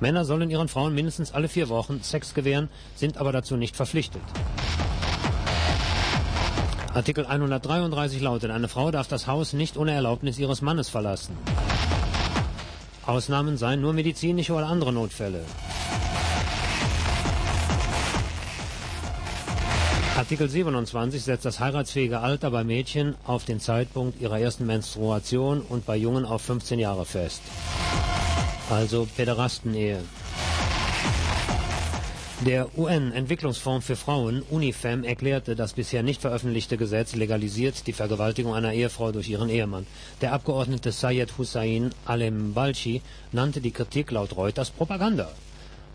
Männer sollen ihren Frauen mindestens alle vier Wochen Sex gewähren, sind aber dazu nicht verpflichtet. Artikel 133 lautet, eine Frau darf das Haus nicht ohne Erlaubnis ihres Mannes verlassen. Ausnahmen seien nur medizinische oder andere Notfälle. Artikel 27 setzt das heiratsfähige Alter bei Mädchen auf den Zeitpunkt ihrer ersten Menstruation und bei Jungen auf 15 Jahre fest. Also Päderastenehe. Der UN-Entwicklungsfonds für Frauen, UNIFEM, erklärte, das bisher nicht veröffentlichte Gesetz legalisiert die Vergewaltigung einer Ehefrau durch ihren Ehemann. Der Abgeordnete Sayed Hussein Alem-Balchi nannte die Kritik laut Reuters Propaganda.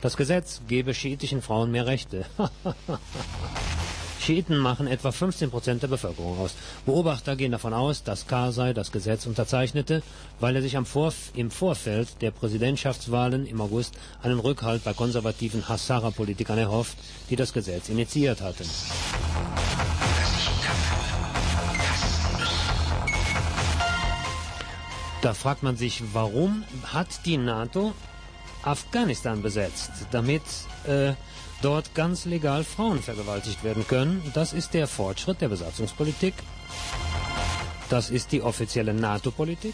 Das Gesetz gebe schiitischen Frauen mehr Rechte. Schiiten machen etwa 15 Prozent der Bevölkerung aus. Beobachter gehen davon aus, dass Karzai das Gesetz unterzeichnete, weil er sich Vorf im Vorfeld der Präsidentschaftswahlen im August einen Rückhalt bei konservativen Hassara-Politikern erhofft, die das Gesetz initiiert hatten. Da fragt man sich, warum hat die NATO Afghanistan besetzt, damit äh, dort ganz legal Frauen vergewaltigt werden können. Das ist der Fortschritt der Besatzungspolitik. Das ist die offizielle NATO-Politik.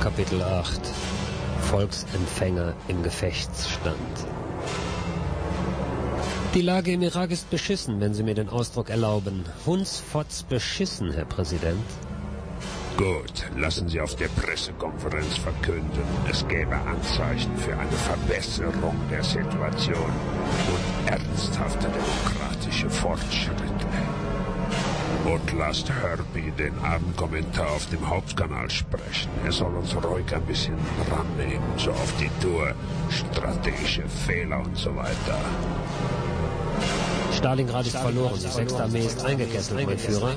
Kapitel 8 Volksempfänger im Gefechtsstand. Die Lage im Irak ist beschissen, wenn Sie mir den Ausdruck erlauben. Hunsfotz beschissen, Herr Präsident. Gut, lassen Sie auf der Pressekonferenz verkünden, es gäbe Anzeichen für eine Verbesserung der Situation und ernsthafte demokratische Fortschritte. Und lasst Herbie den Abendkommentar auf dem Hauptkanal sprechen. Er soll uns ruhig ein bisschen rannehmen, so auf die Tour, strategische Fehler und so weiter. Stalingrad ist verloren, die sechste Armee ist eingekesselt, mein Führer.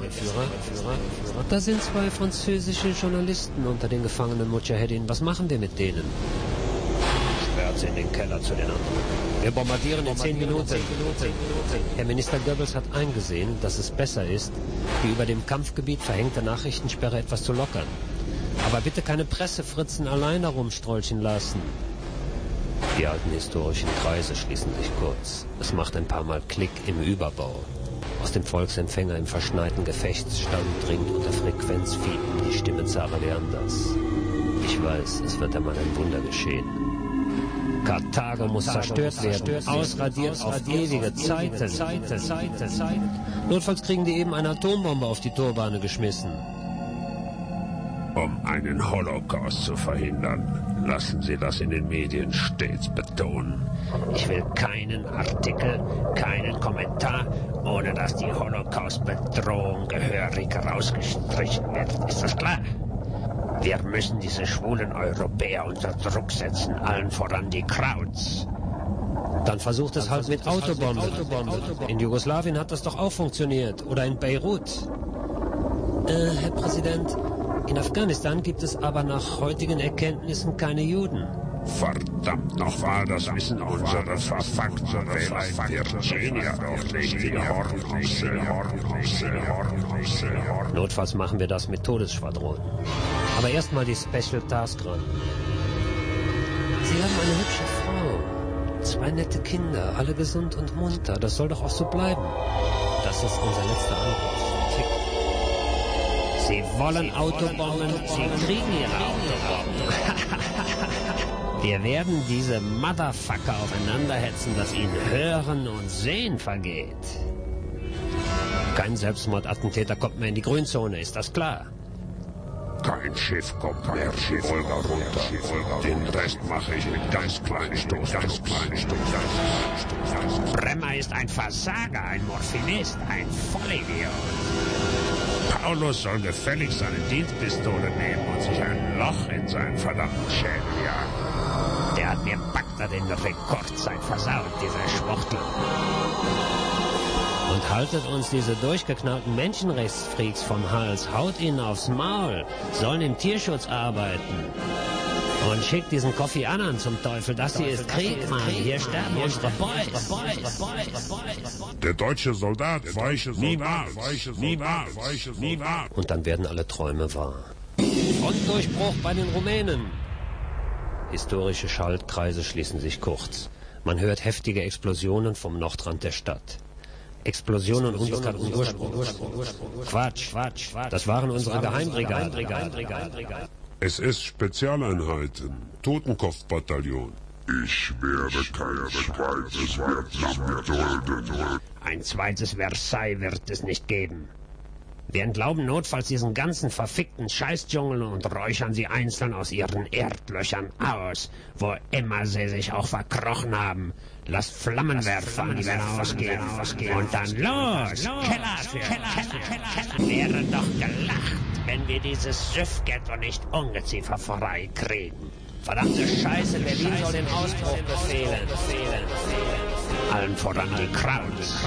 Da sind zwei französische Journalisten unter den gefangenen Mujahedin. Was machen wir mit denen? Sperrt sie in den Keller zu den anderen. Wir bombardieren in zehn Minuten. Herr Minister Goebbels hat eingesehen, dass es besser ist, die über dem Kampfgebiet verhängte Nachrichtensperre etwas zu lockern. Aber bitte keine Pressefritzen allein herumstrolchen lassen. Die alten historischen Kreise schließen sich kurz. Es macht ein paar Mal Klick im Überbau. Aus dem Volksempfänger im verschneiten Gefechtsstand dringt unter Frequenzfiepen die Stimme Zara Leanders. Ich weiß, es wird einmal ein Wunder geschehen. Karthago muss zerstört werden, ausradiert auf ewige Zeiten. Notfalls kriegen die eben eine Atombombe auf die Turbane geschmissen. Um einen Holocaust zu verhindern, lassen Sie das in den Medien stets betonen. Ich will keinen Artikel, keinen Kommentar, ohne dass die Holocaust-Bedrohung gehörig rausgestrichen wird. Ist das klar? Wir müssen diese schwulen Europäer unter Druck setzen, allen voran die Krauts. Dann versucht es halt mit Autobombe. In Jugoslawien hat das doch auch funktioniert. Oder in Beirut. Äh, Herr Präsident, in Afghanistan gibt es aber nach heutigen Erkenntnissen keine Juden. Verdammt nochmal, das wissen unsere verfuckten Wähler in Virginia doch nicht. Die Hornochse, Hornochse, Hornochse, Hornochse. Notfalls machen wir das mit Todesschwadronen. Aber erstmal die Special Task Run. Sie haben eine hübsche Frau. Zwei nette Kinder, alle gesund und munter. Das soll doch auch so bleiben. Das ist unser letzter Anruf. Sie wollen Autobomben, Sie kriegen Ihre Autobomben. Wir werden diese Motherfucker aufeinanderhetzen, dass ihnen Hören und Sehen vergeht. Kein Selbstmordattentäter kommt mehr in die Grünzone, ist das klar? Kein Schiff kommt mehr die Wolga runter. Den Rest mache ich mit ganz kleinen Stoßdrucks. Bremmer ist ein Versager, ein Morphinist, ein Vollidiot. Paulus soll gefälligst seine Dienstpistole nehmen und sich ein Loch in seinen verdammten Schädel jagen. Der hat mir Bagdad in Rekordzeit versaut, dieser Schwuchtel. Und haltet uns diese durchgeknallten Menschenrechtsfreaks vom Hals, haut ihnen aufs Maul, sollen im Tierschutz arbeiten. Und schickt diesen Kofi Annan zum Teufel, das hier ist Krieg, Mann. Hier sterben unsere Boys. Der deutsche Soldat weiche niemals, weiche niemals, niemals. Und dann werden alle Träume wahr. Frontdurchbruch bei den Rumänen. Historische Schaltkreise schließen sich kurz. Man hört heftige Explosionen vom Nordrand der Stadt. Explosionen unbekannten Ursprung. Quatsch, Quatsch, Das waren unsere Geheimbrigade. SS-Spezialeinheiten, Totenkopfbataillon. Ich werde kein zweites Vietnam dulden. Ein zweites Versailles wird es nicht geben. Wir entlauben notfalls diesen ganzen verfickten Scheißdschungel und räuchern sie einzeln aus ihren Erdlöchern aus, wo immer sie sich auch verkrochen haben. Lasst Flammenwerfer an die Männer ausgehen, und dann los, Keller für Keller. Wäre doch gelacht, wenn wir dieses Süffghetto nicht ungeziefer freikriegen. Verdammte Scheiße, Berlin soll den Ausbruch befehlen. Allen voran die Krauts.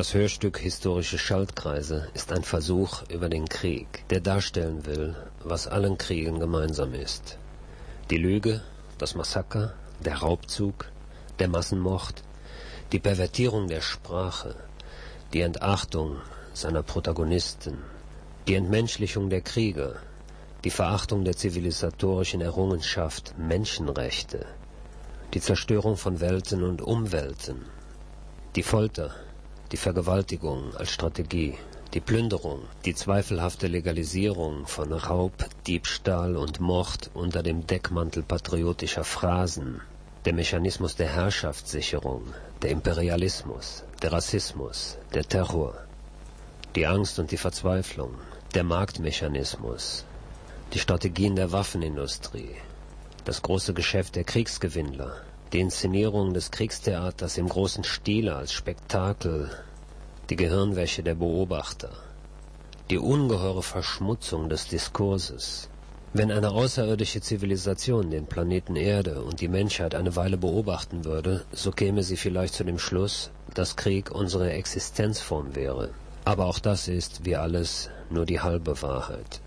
Das Hörstück Historische Schaltkreise ist ein Versuch über den Krieg, der darstellen will, was allen Kriegen gemeinsam ist. Die Lüge, das Massaker, der Raubzug, der Massenmord, die Pervertierung der Sprache, die Entachtung seiner Protagonisten, die Entmenschlichung der Krieger, die Verachtung der zivilisatorischen Errungenschaft Menschenrechte, die Zerstörung von Welten und Umwelten, die Folter, die Vergewaltigung als Strategie, Die Plünderung, die zweifelhafte Legalisierung von Raub, Diebstahl und Mord unter dem Deckmantel patriotischer Phrasen, der Mechanismus der Herrschaftssicherung, der Imperialismus, der Rassismus, der Terror, die Angst und die Verzweiflung, der Marktmechanismus, die Strategien der Waffenindustrie, das große Geschäft der Kriegsgewinnler, die Inszenierung des Kriegstheaters im großen Stile als Spektakel, die Gehirnwäsche der Beobachter, die ungeheure Verschmutzung des Diskurses. Wenn eine außerirdische Zivilisation den Planeten Erde und die Menschheit eine Weile beobachten würde, so käme sie vielleicht zu dem Schluss, dass Krieg unsere Existenzform wäre. Aber auch das ist, wie alles, nur die halbe Wahrheit.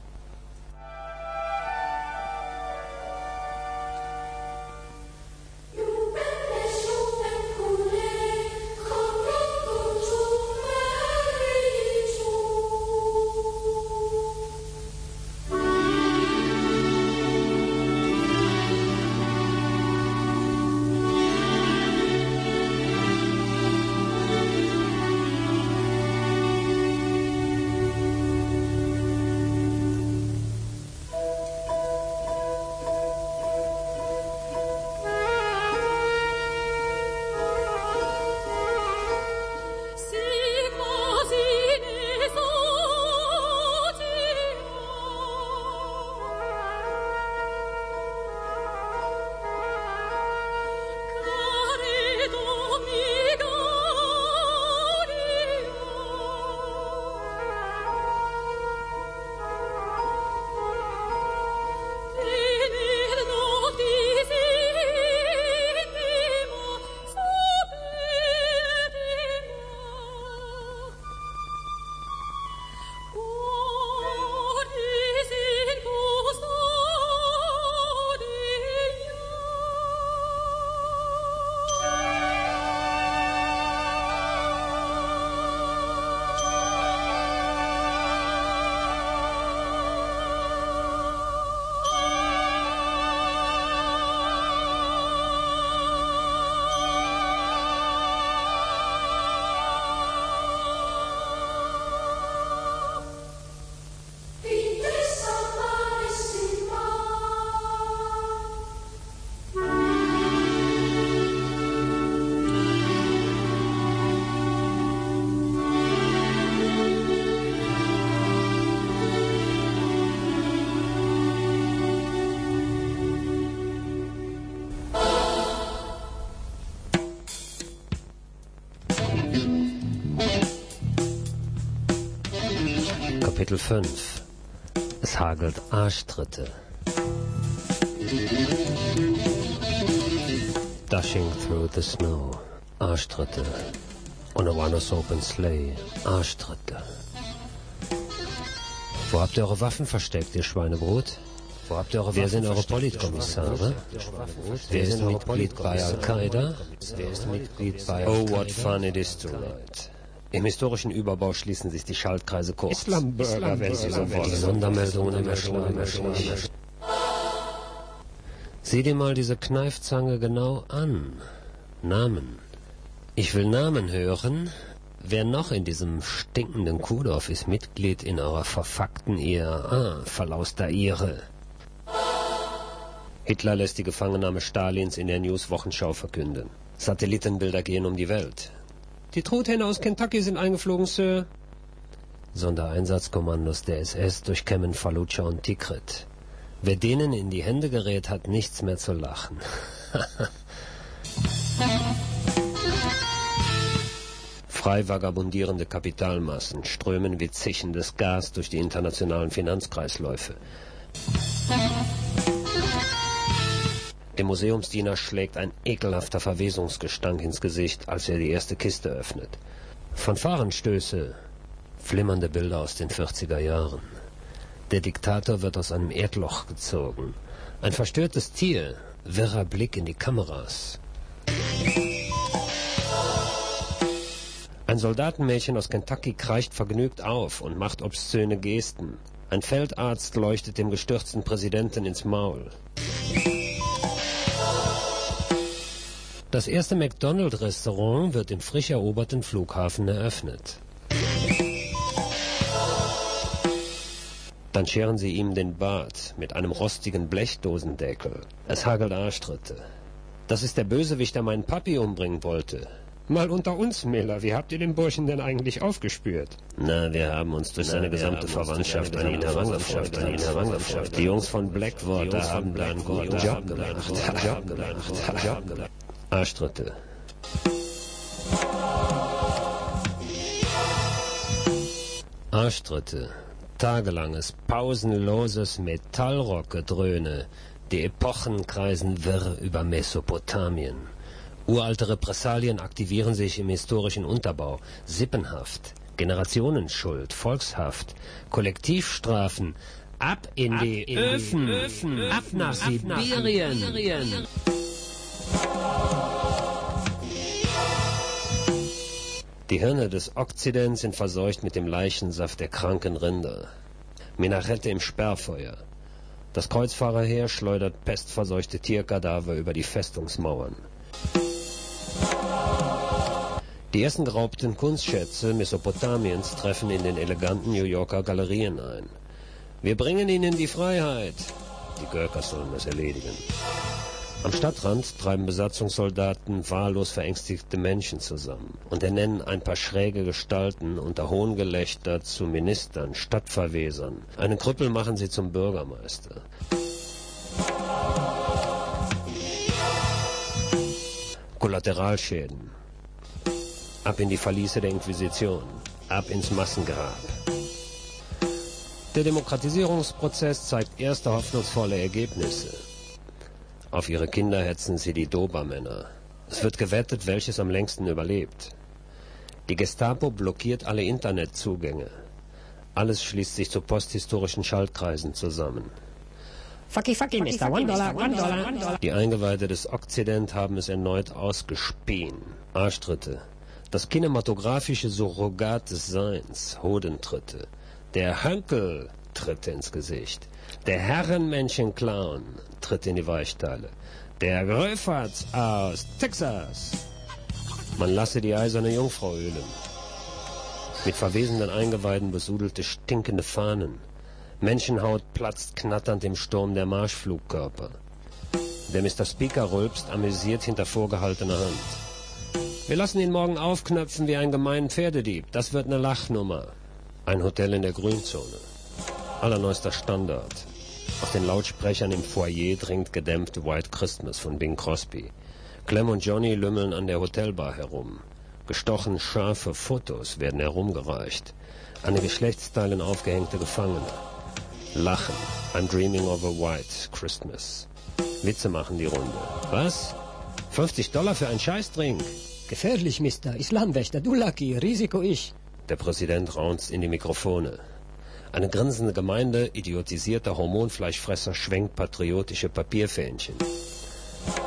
Kapitel 5 Es hagelt Arschtritte. Dashing through the snow. Arschtritte. On a one-horse open sleigh. Arschtritte. Wo habt ihr eure Waffen versteckt, ihr Schweinebrot? Wo habt ihr eure Wer sind eure Politkommissare? Wer ist Mitglied bei Al-Qaida? Wer ist Mitglied bei Oh, what fun it is to write. Im historischen Überbau schließen sich die Schaltkreise kurz. Islamburger, wenn Sie so wollen. Die Sondermeldungen erschlagen. Sieh dir mal diese Kneifzange genau an. Namen. Ich will Namen hören. Wer noch in diesem stinkenden Kuhdorf ist Mitglied in eurer verfuckten IRA, verlauster Ihre? Hitler lässt die Gefangennahme Stalins in der News-Wochenschau verkünden. Satellitenbilder gehen um die Welt. Die Truthähne aus Kentucky sind eingeflogen, Sir. Sondereinsatzkommandos der SS durchkämmen Fallujah und Tikrit. Wer denen in die Hände gerät, hat nichts mehr zu lachen. Frei vagabundierende Kapitalmassen strömen wie zichendes Gas durch die internationalen Finanzkreisläufe. Dem Museumsdiener schlägt ein ekelhafter Verwesungsgestank ins Gesicht, als er die erste Kiste öffnet. Fanfarenstöße, flimmernde Bilder aus den 40er Jahren. Der Diktator wird aus einem Erdloch gezogen. Ein verstörtes Tier, wirrer Blick in die Kameras. Ein Soldatenmädchen aus Kentucky kreischt vergnügt auf und macht obszöne Gesten. Ein Feldarzt leuchtet dem gestürzten Präsidenten ins Maul. Das erste McDonald-Restaurant wird im frisch eroberten Flughafen eröffnet. Dann scheren sie ihm den Bart mit einem rostigen Blechdosendeckel. Es hagelt Arschtritte. Das ist der Bösewicht, der meinen Papi umbringen wollte. Mal unter uns, Miller, wie habt ihr den Burschen denn eigentlich aufgespürt? Na, wir haben uns durch seine gesamte Verwandtschaft an ihn herangeschafft, an ihn herangeschafft. Die Jungs von Blackwater haben da einen guten Job gemacht. Arschtritte. Arschtritte. Tagelanges, pausenloses Metallrockgedröhne. Die Epochen kreisen wirr über Mesopotamien. Uralte Repressalien aktivieren sich im historischen Unterbau. Sippenhaft, Generationenschuld, Volkshaft, Kollektivstrafen. Ab in die Öfen, ab nach Sibirien. Die Hirne des Okzidents sind verseucht mit dem Leichensaft der kranken Rinder. Minarette im Sperrfeuer. Das Kreuzfahrerheer schleudert pestverseuchte Tierkadaver über die Festungsmauern. Die ersten geraubten Kunstschätze Mesopotamiens treffen in den eleganten New Yorker Galerien ein. Wir bringen ihnen die Freiheit. Die Gurkas sollen das erledigen. Am Stadtrand treiben Besatzungssoldaten wahllos verängstigte Menschen zusammen und ernennen ein paar schräge Gestalten unter Hohngelächter zu Ministern, Stadtverwesern. Einen Krüppel machen sie zum Bürgermeister. Kollateralschäden. Ab in die Verliese der Inquisition. Ab ins Massengrab. Der Demokratisierungsprozess zeigt erste hoffnungsvolle Ergebnisse. Auf ihre Kinder hetzen sie die Dobermänner. Es wird gewettet, welches am längsten überlebt. Die Gestapo blockiert alle Internetzugänge. Alles schließt sich zu posthistorischen Schaltkreisen zusammen. Fucky, fucky, Mister. One dollar, one dollar, one dollar. Die Eingeweide des Okzident haben es erneut ausgespien. Arschtritte. Das kinematografische Surrogat des Seins. Hodentritte. Der Hönkel tritt ins Gesicht. Der Herrenmännchen-Clown tritt in die Weichteile. Der Gröfatz aus Texas. Man lasse die eiserne Jungfrau ölen. Mit verwesenden Eingeweiden besudelte stinkende Fahnen. Menschenhaut platzt knatternd im Sturm der Marschflugkörper. Der Mr. Speaker rülpst amüsiert hinter vorgehaltener Hand. Wir lassen ihn morgen aufknöpfen wie einen gemeinen Pferdedieb. Das wird eine Lachnummer. Ein Hotel in der Grünzone. Allerneuester Standard. Aus den Lautsprechern im Foyer dringt gedämpft White Christmas von Bing Crosby. Clem und Johnny lümmeln an der Hotelbar herum. Gestochen scharfe Fotos werden herumgereicht. Eine Geschlechtsteilen aufgehängte Gefangene. Lachen. I'm dreaming of a white Christmas. Witze machen die Runde. Was? 50 Dollar für einen Scheißdrink? Gefährlich, Mister. Islamwächter, du Lucky. Risiko ich. Der Präsident raunzt in die Mikrofone. Eine grinsende Gemeinde idiotisierter Hormonfleischfresser schwenkt patriotische Papierfähnchen.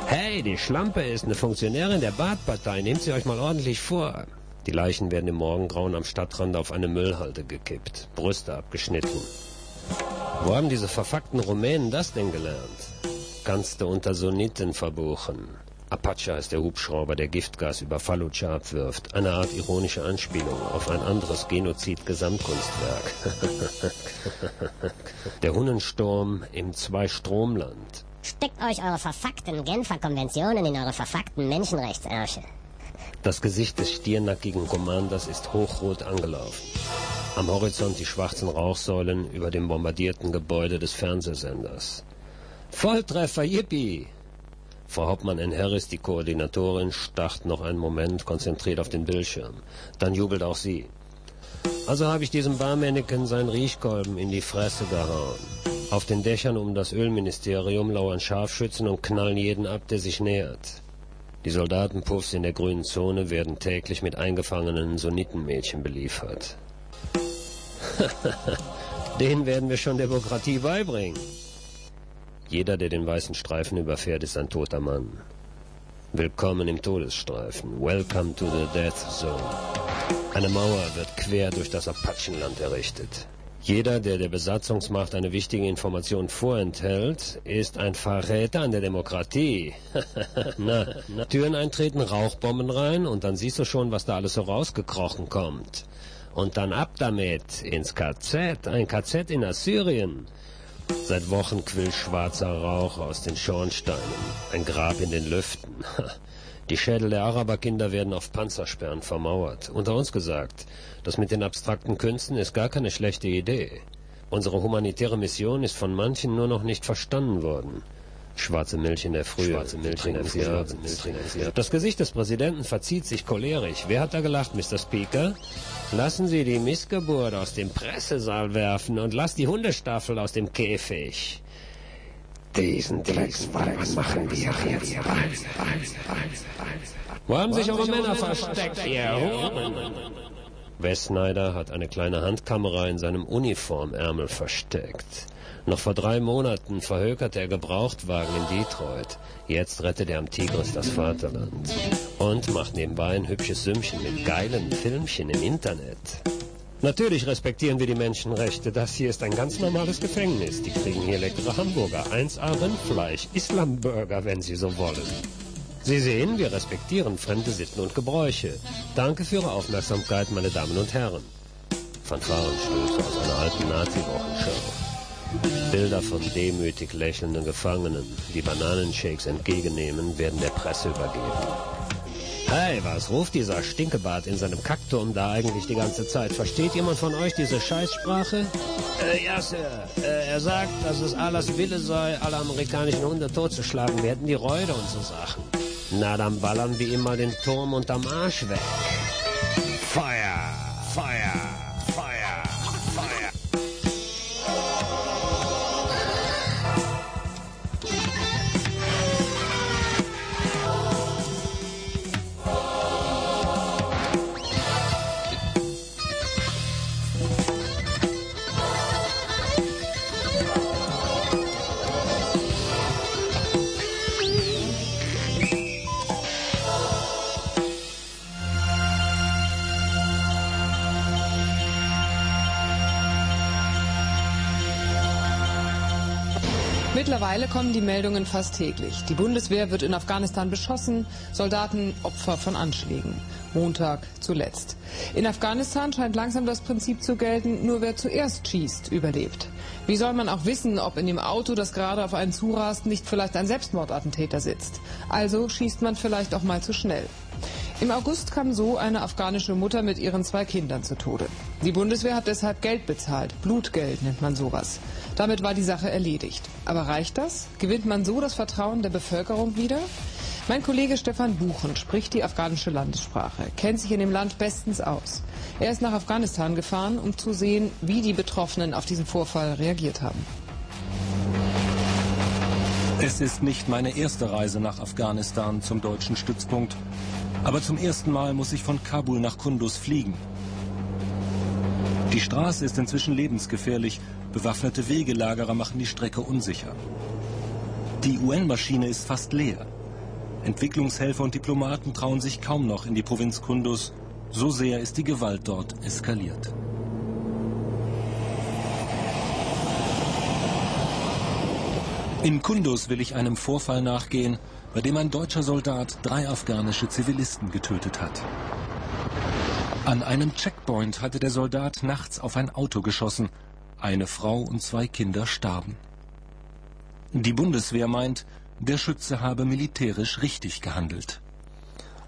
Hey, die Schlampe ist eine Funktionärin der Badpartei. Nehmt sie euch mal ordentlich vor. Die Leichen werden im Morgengrauen am Stadtrand auf eine Müllhalde gekippt. Brüste abgeschnitten. Wo haben diese verfuckten Rumänen das denn gelernt? Kannst du unter Sunniten verbuchen. Apache ist der Hubschrauber, der Giftgas über Fallujah abwirft. Eine Art ironische Anspielung auf ein anderes Genozid-Gesamtkunstwerk. der Hunnensturm im Zwei-Stromland. Steckt euch eure verfuckten Genfer Konventionen in eure verfuckten Menschenrechtsärsche. Das Gesicht des stiernackigen Commanders ist hochrot angelaufen. Am Horizont die schwarzen Rauchsäulen über dem bombardierten Gebäude des Fernsehsenders. Volltreffer, yippie! Frau Hauptmann N. Harris, die Koordinatorin, starrt noch einen Moment konzentriert auf den Bildschirm. Dann jubelt auch sie. Also habe ich diesem Barmännchen seinen Riechkolben in die Fresse gehauen. Auf den Dächern um das Ölministerium lauern Scharfschützen und knallen jeden ab, der sich nähert. Die Soldatenpuffs in der grünen Zone werden täglich mit eingefangenen Sunnitenmädchen beliefert. Denen werden wir schon Demokratie beibringen. Jeder, der den weißen Streifen überfährt, ist ein toter Mann. Willkommen im Todesstreifen. Welcome to the Death Zone. Eine Mauer wird quer durch das Apachenland errichtet. Jeder, der der Besatzungsmacht eine wichtige Information vorenthält, ist ein Verräter an der Demokratie. na, na, Türen eintreten, Rauchbomben rein und dann siehst du schon, was da alles so rausgekrochen kommt. Und dann ab damit, ins KZ, ein KZ in Assyrien. Seit Wochen quillt schwarzer Rauch aus den Schornsteinen, ein Grab in den Lüften. Die Schädel der Araberkinder werden auf Panzersperren vermauert. Unter uns gesagt, das mit den abstrakten Künsten ist gar keine schlechte Idee. Unsere humanitäre Mission ist von manchen nur noch nicht verstanden worden. Schwarze Milch in der Früh, schwarze Milch in der Früh. Das Gesicht des Präsidenten verzieht sich cholerisch. Wer hat da gelacht, Mr. Speaker? Lassen Sie die Missgeburt aus dem Pressesaal werfen und lass die Hundestaffel aus dem Käfig. Diesen Dreckswagen machen wir jetzt Wo haben sich eure Männer versteckt, ihr Huren? Wes Snyder hat eine kleine Handkamera in seinem Uniformärmel versteckt. Noch vor drei Monaten verhökerte er Gebrauchtwagen in Detroit. Jetzt rettet er am Tigris das Vaterland. Und macht nebenbei ein hübsches Sümmchen mit geilen Filmchen im Internet. Natürlich respektieren wir die Menschenrechte. Das hier ist ein ganz normales Gefängnis. Die kriegen hier leckere Hamburger, 1A Rindfleisch, Islamburger, wenn sie so wollen. Sie sehen, wir respektieren fremde Sitten und Gebräuche. Danke für Ihre Aufmerksamkeit, meine Damen und Herren. Fanfarenstöße aus einer alten Nazi-Wochenschau. Bilder von demütig lächelnden Gefangenen, die Bananenshakes entgegennehmen, werden der Presse übergeben. Hey, was ruft dieser Stinkebart in seinem Kakturm da eigentlich die ganze Zeit? Versteht jemand von euch diese Scheißsprache? Äh, ja, Sir. Äh, er sagt, dass es Allahs Wille sei, alle amerikanischen Hunde totzuschlagen. Wir hätten die Reude und so Sachen. Na, dann ballern wir ihm mal den Turm unterm Arsch weg. Feuer! Feuer! Mittlerweile kommen die Meldungen fast täglich. Die Bundeswehr wird in Afghanistan beschossen, Soldaten Opfer von Anschlägen. Montag zuletzt. In Afghanistan scheint langsam das Prinzip zu gelten, nur wer zuerst schießt, überlebt. Wie soll man auch wissen, ob in dem Auto, das gerade auf einen zurast, nicht vielleicht ein Selbstmordattentäter sitzt? Also schießt man vielleicht auch mal zu schnell. Im August kam so eine afghanische Mutter mit ihren zwei Kindern zu Tode. Die Bundeswehr hat deshalb Geld bezahlt. Blutgeld nennt man sowas. Damit war die Sache erledigt. Aber reicht das? Gewinnt man so das Vertrauen der Bevölkerung wieder? Mein Kollege Stefan Buchen spricht die afghanische Landessprache, kennt sich in dem Land bestens aus. Er ist nach Afghanistan gefahren, um zu sehen, wie die Betroffenen auf diesen Vorfall reagiert haben. Es ist nicht meine erste Reise nach Afghanistan zum deutschen Stützpunkt. Aber zum ersten Mal muss ich von Kabul nach Kunduz fliegen. Die Straße ist inzwischen lebensgefährlich. Bewaffnete Wegelagerer machen die Strecke unsicher. Die UN-Maschine ist fast leer. Entwicklungshelfer und Diplomaten trauen sich kaum noch in die Provinz Kunduz. So sehr ist die Gewalt dort eskaliert. In Kunduz will ich einem Vorfall nachgehen, bei dem ein deutscher Soldat drei afghanische Zivilisten getötet hat. An einem Checkpoint hatte der Soldat nachts auf ein Auto geschossen. Eine Frau und zwei Kinder starben. Die Bundeswehr meint, der Schütze habe militärisch richtig gehandelt.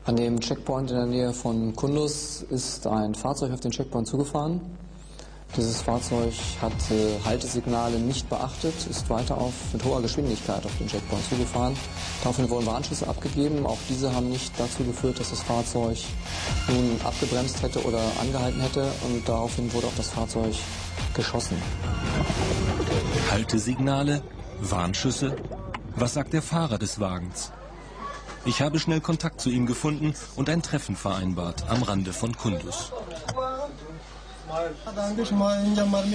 An dem Checkpoint in der Nähe von Kunduz ist ein Fahrzeug auf den Checkpoint zugefahren. Dieses Fahrzeug hat äh, Haltesignale nicht beachtet, ist weiter auf, mit hoher Geschwindigkeit auf den Checkpoint zugefahren. Daraufhin wurden Warnschüsse abgegeben. Auch diese haben nicht dazu geführt, dass das Fahrzeug nun abgebremst hätte oder angehalten hätte. Und daraufhin wurde auf das Fahrzeug geschossen. Haltesignale, Warnschüsse. Was sagt der Fahrer des Wagens? Ich habe schnell Kontakt zu ihm gefunden und ein Treffen vereinbart am Rande von Kunduz.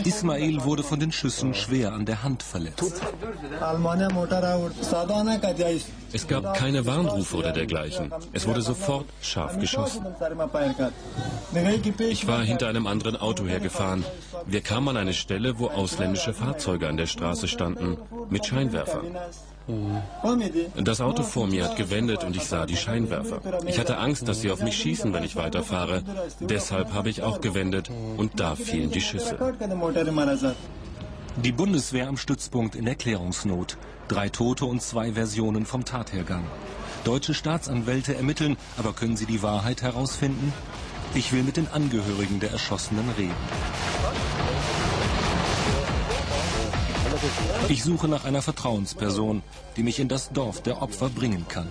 Ismail wurde von den Schüssen schwer an der Hand verletzt. Es gab keine Warnrufe oder dergleichen. Es wurde sofort scharf geschossen. Ich war hinter einem anderen Auto hergefahren. Wir kamen an eine Stelle, wo ausländische Fahrzeuge an der Straße standen, mit Scheinwerfern. Das Auto vor mir hat gewendet und ich sah die Scheinwerfer. Ich hatte Angst, dass sie auf mich schießen, wenn ich weiterfahre. Deshalb habe ich auch gewendet und da fielen die Schüsse. Die Bundeswehr am Stützpunkt in Erklärungsnot. Drei Tote und zwei Versionen vom Tathergang. Deutsche Staatsanwälte ermitteln, aber können sie die Wahrheit herausfinden? Ich will mit den Angehörigen der Erschossenen reden. Ich suche nach einer Vertrauensperson, die mich in das Dorf der Opfer bringen kann.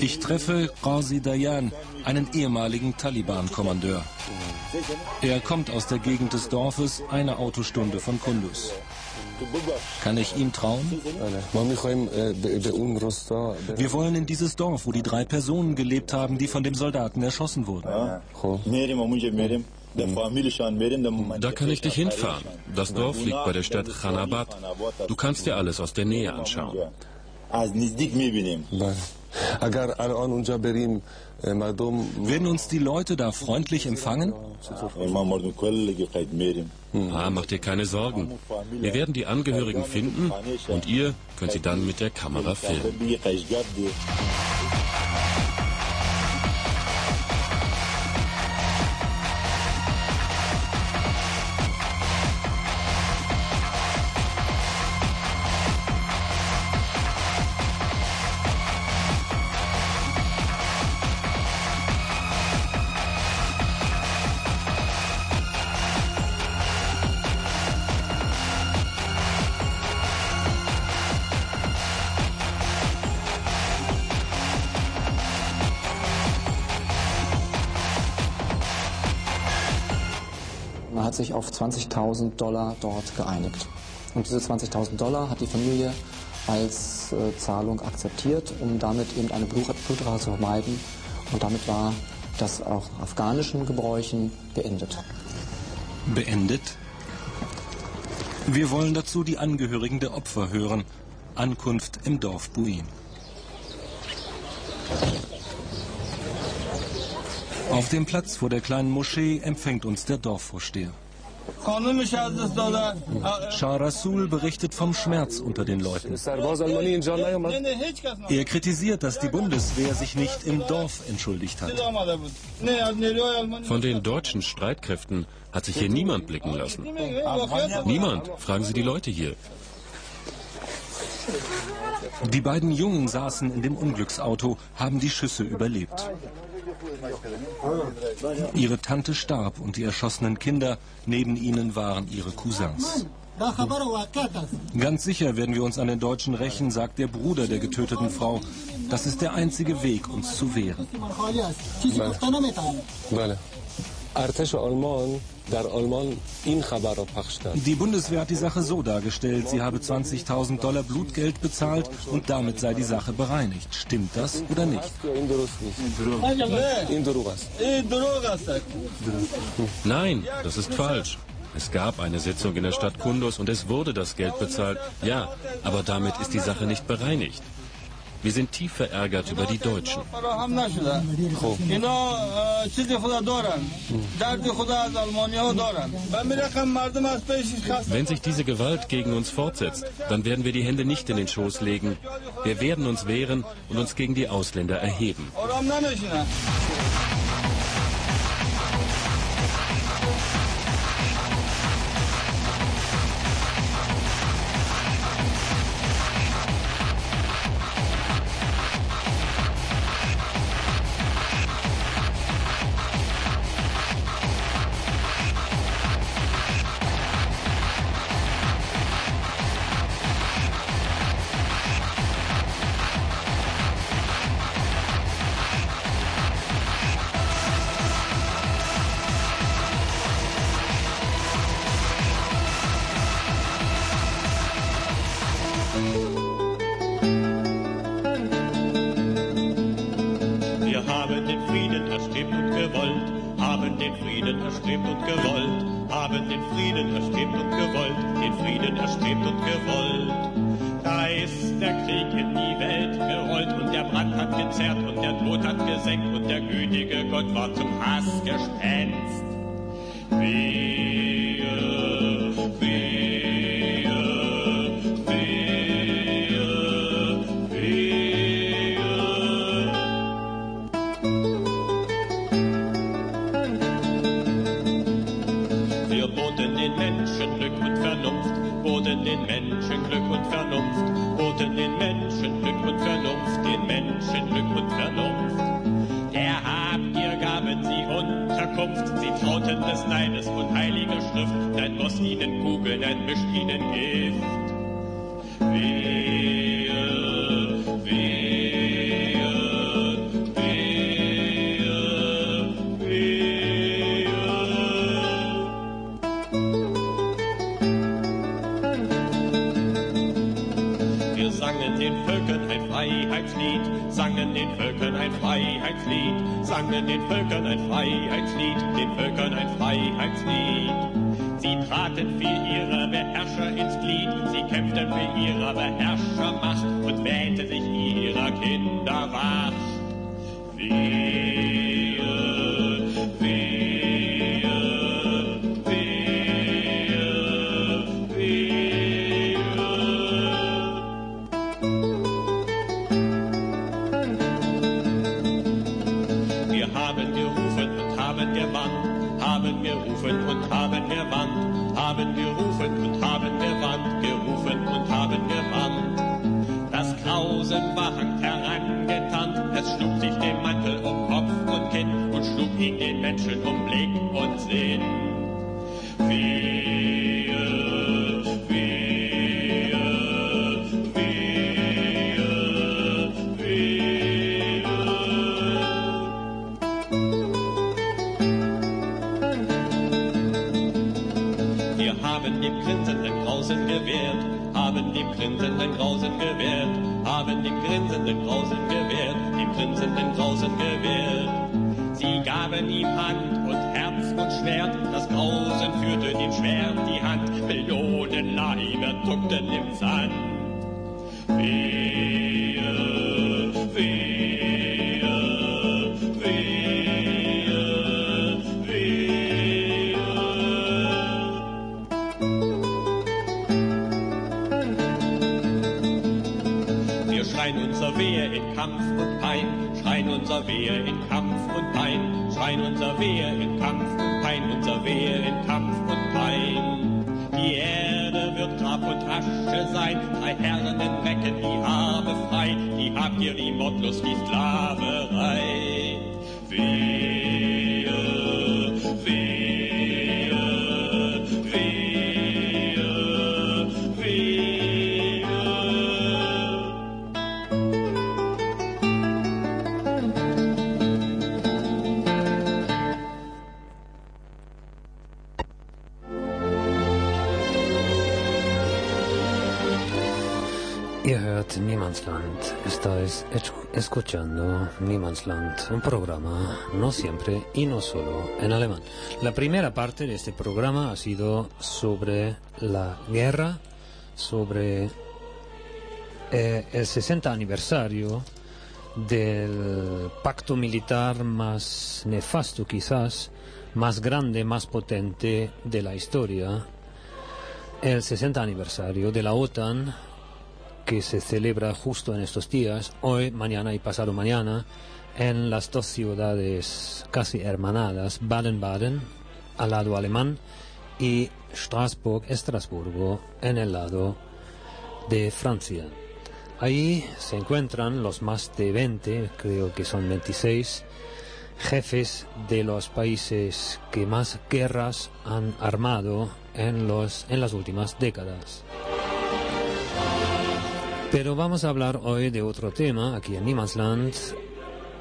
Ich treffe Qazi Dayan, einen ehemaligen Taliban-Kommandeur. Er kommt aus der Gegend des Dorfes, eine Autostunde von Kunduz. Kann ich ihm trauen? Wir wollen in dieses Dorf, wo die drei Personen gelebt haben, die von dem Soldaten erschossen wurden. Da kann ich dich hinfahren. Das Dorf liegt bei der Stadt Khanabad. Du kannst dir alles aus der Nähe anschauen. Werden uns die Leute da freundlich empfangen? Ah, mach dir keine Sorgen. Wir werden die Angehörigen finden und ihr könnt sie dann mit der Kamera filmen. Auf 20.000 Dollar dort geeinigt. Und diese 20.000 Dollar hat die Familie als äh, Zahlung akzeptiert, um damit eben eine Blut- Blutrache zu vermeiden. Und damit war das auch afghanischen Gebräuchen beendet. Beendet? Wir wollen dazu die Angehörigen der Opfer hören. Ankunft im Dorf Buin. Auf dem Platz vor der kleinen Moschee empfängt uns der Dorfvorsteher. Shah Rasul berichtet vom Schmerz unter den Leuten. Er kritisiert, dass die Bundeswehr sich nicht im Dorf entschuldigt hat. Von den deutschen Streitkräften hat sich hier niemand blicken lassen. Niemand. Fragen Sie die Leute hier. Die beiden Jungen saßen in dem Unglücksauto, haben die Schüsse überlebt. Ihre Tante starb und die erschossenen Kinder neben ihnen waren ihre Cousins. Ganz sicher werden wir uns an den Deutschen rächen, sagt der Bruder der getöteten Frau. Das ist der einzige Weg, uns zu wehren. Die Bundeswehr hat die Sache so dargestellt, sie habe 20.000 Dollar Blutgeld bezahlt und damit sei die Sache bereinigt. Stimmt das oder nicht? Nein, das ist falsch. Es gab eine Sitzung in der Stadt Kunduz und es wurde das Geld bezahlt. Ja, aber damit ist die Sache nicht bereinigt. Wir sind tief verärgert über die Deutschen. Wenn sich diese Gewalt gegen uns fortsetzt, dann werden wir die Hände nicht in den Schoß legen. Wir werden uns wehren und uns gegen die Ausländer erheben. Freiheitslied. Sie traten für haben gerufen und haben gewandt, gerufen und haben gewandt. Das Hand herangetannt, es schlug sich den Mantel um Kopf und Kinn und schlug ihn den Menschen um Blick und Sinn. Wehe, grinsenden Grausen gewährt, haben dem grinsenden Grausen gewährt, dem grinsenden Grausen gewährt. Sie gaben ihm Hand und Herz und Schwert, das Grausen führte dem Schwert die Hand, Millionen Leiber zuckten im Sand. Escuchando Niemandsland, un programa no siempre y no solo en alemán. La primera parte de este programa ha sido sobre la guerra, sobre eh, el 60 aniversario del pacto militar más nefasto quizás, más grande, más potente de la historia, el 60 aniversario de la OTAN que se celebra justo en estos días, hoy, mañana y pasado mañana, en las dos ciudades casi hermanadas, Baden-Baden, al lado alemán, y Strasbourg, Estrasburgo, en el lado de Francia. Ahí se encuentran los más de 20, creo que son 26, jefes de los países que más guerras han armado en, los, en las últimas décadas. Pero vamos a hablar hoy de otro tema aquí en Niemandsland,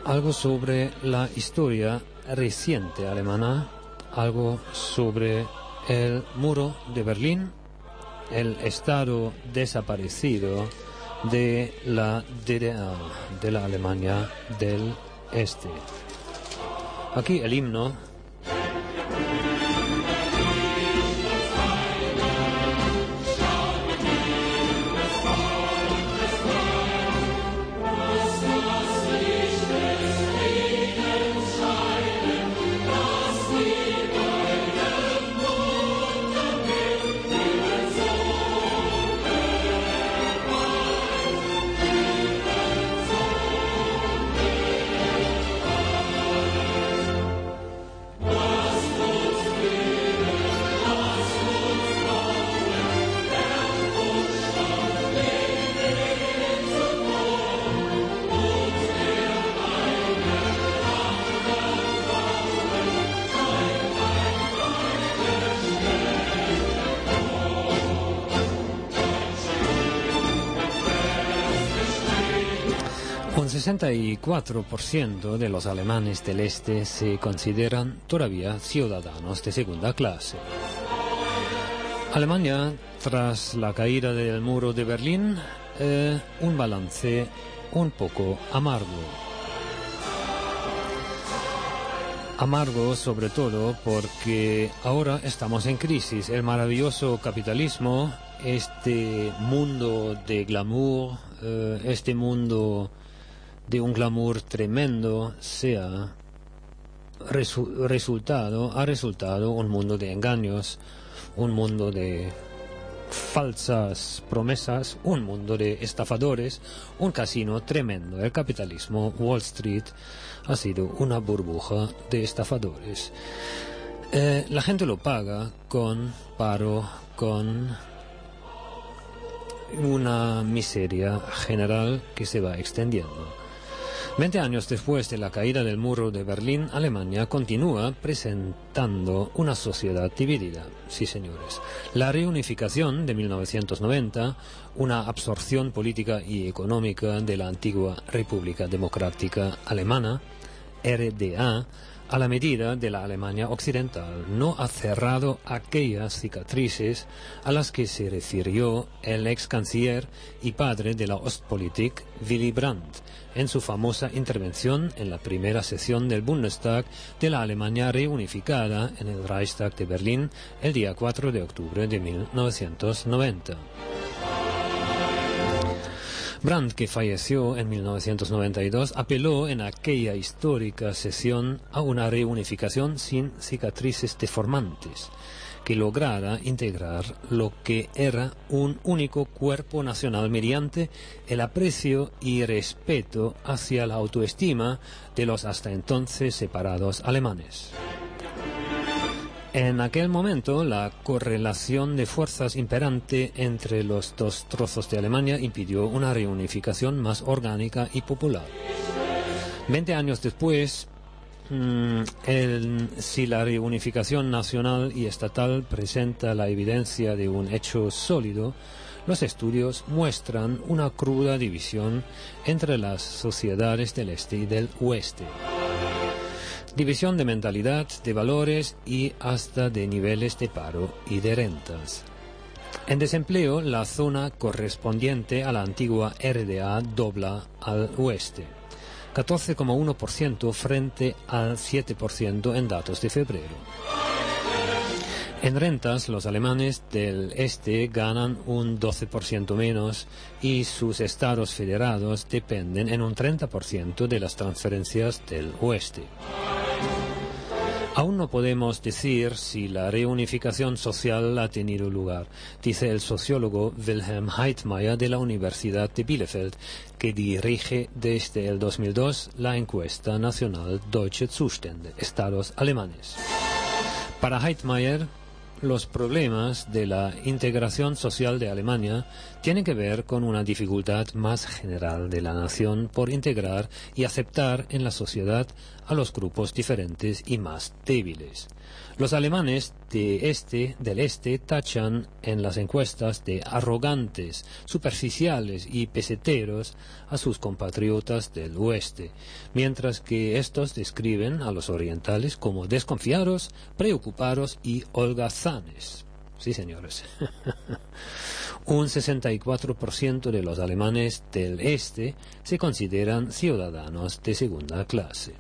algo sobre la historia reciente alemana, algo sobre el muro de Berlín, el estado desaparecido de la DDR, de la Alemania del Este. Aquí el himno 64% de los alemanes del este se consideran todavía ciudadanos de segunda clase. Alemania, tras la caída del muro de Berlín, eh, un balance un poco amargo. Amargo sobre todo porque ahora estamos en crisis. El maravilloso capitalismo, este mundo de glamour, eh, este mundo de un glamour tremendo, se ha resu- resultado, ha resultado un mundo de engaños, un mundo de falsas promesas, un mundo de estafadores, un casino tremendo. El capitalismo, Wall Street, ha sido una burbuja de estafadores. Eh, la gente lo paga con paro, con una miseria general que se va extendiendo. Veinte años después de la caída del muro de Berlín, Alemania continúa presentando una sociedad dividida. Sí, señores. La reunificación de 1990, una absorción política y económica de la antigua República Democrática Alemana, RDA, a la medida de la Alemania Occidental, no ha cerrado aquellas cicatrices a las que se refirió el ex canciller y padre de la Ostpolitik, Willy Brandt, en su famosa intervención en la primera sesión del Bundestag de la Alemania reunificada en el Reichstag de Berlín el día 4 de octubre de 1990. Brandt, que falleció en 1992, apeló en aquella histórica sesión a una reunificación sin cicatrices deformantes, que lograra integrar lo que era un único cuerpo nacional mediante el aprecio y respeto hacia la autoestima de los hasta entonces separados alemanes. En aquel momento, la correlación de fuerzas imperante entre los dos trozos de Alemania impidió una reunificación más orgánica y popular. Veinte años después, mm, si la reunificación nacional y estatal presenta la evidencia de un hecho sólido, los estudios muestran una cruda división entre las sociedades del este y del oeste división de mentalidad, de valores y hasta de niveles de paro y de rentas. En desempleo, la zona correspondiente a la antigua RDA dobla al oeste, 14,1% frente al 7% en datos de febrero. En rentas, los alemanes del este ganan un 12% menos y sus estados federados dependen en un 30% de las transferencias del oeste. Aún no podemos decir si la reunificación social ha tenido lugar, dice el sociólogo Wilhelm Heitmeier de la Universidad de Bielefeld, que dirige desde el 2002 la encuesta nacional Deutsche Zustände, Estados alemanes. Para Heitmeier, los problemas de la integración social de Alemania tienen que ver con una dificultad más general de la nación por integrar y aceptar en la sociedad a los grupos diferentes y más débiles. Los alemanes de este, del este tachan en las encuestas de arrogantes, superficiales y peseteros a sus compatriotas del oeste, mientras que estos describen a los orientales como desconfiados, preocupados y holgazanes. Sí, señores. Un 64% de los alemanes del este se consideran ciudadanos de segunda clase.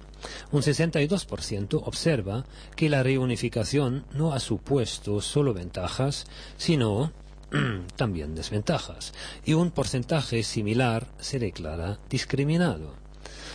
Un 62% observa que la reunificación no ha supuesto solo ventajas, sino también desventajas, y un porcentaje similar se declara discriminado.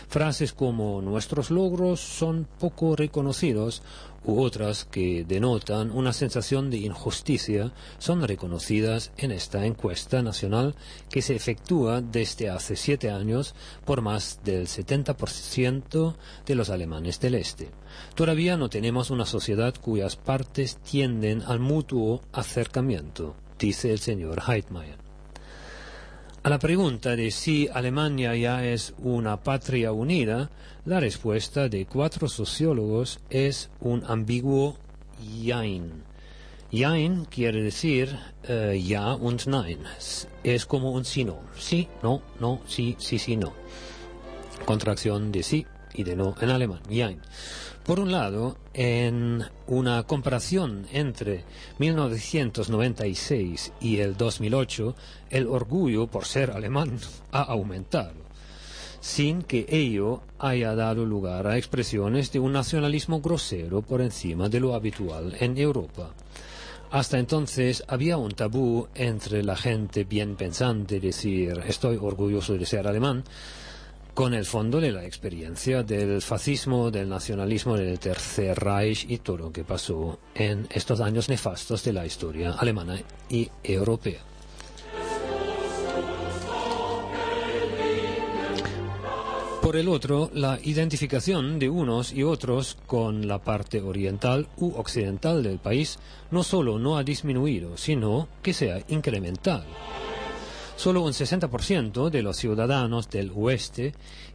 Frases como nuestros logros son poco reconocidos u otras que denotan una sensación de injusticia son reconocidas en esta encuesta nacional que se efectúa desde hace siete años por más del 70% de los alemanes del este. Todavía no tenemos una sociedad cuyas partes tienden al mutuo acercamiento, dice el señor Heitmeier. A la pregunta de si Alemania ya es una patria unida, la respuesta de cuatro sociólogos es un ambiguo Jein. Jein quiere decir eh, ja und nein. Es como un sí, no. Sí, no, no, sí, sí, sí, no. contracción de sí y de no en alemán, Jein. Por un lado, en una comparación entre 1996 y el 2008, el orgullo por ser alemán ha aumentado, sin que ello haya dado lugar a expresiones de un nacionalismo grosero por encima de lo habitual en Europa. Hasta entonces había un tabú entre la gente bien pensante decir estoy orgulloso de ser alemán, con el fondo de la experiencia del fascismo, del nacionalismo, del Tercer Reich y todo lo que pasó en estos años nefastos de la historia alemana y europea. Por el otro, la identificación de unos y otros con la parte oriental u occidental del país no solo no ha disminuido, sino que se ha incrementado. Solo un 60% de los ciudadanos del oeste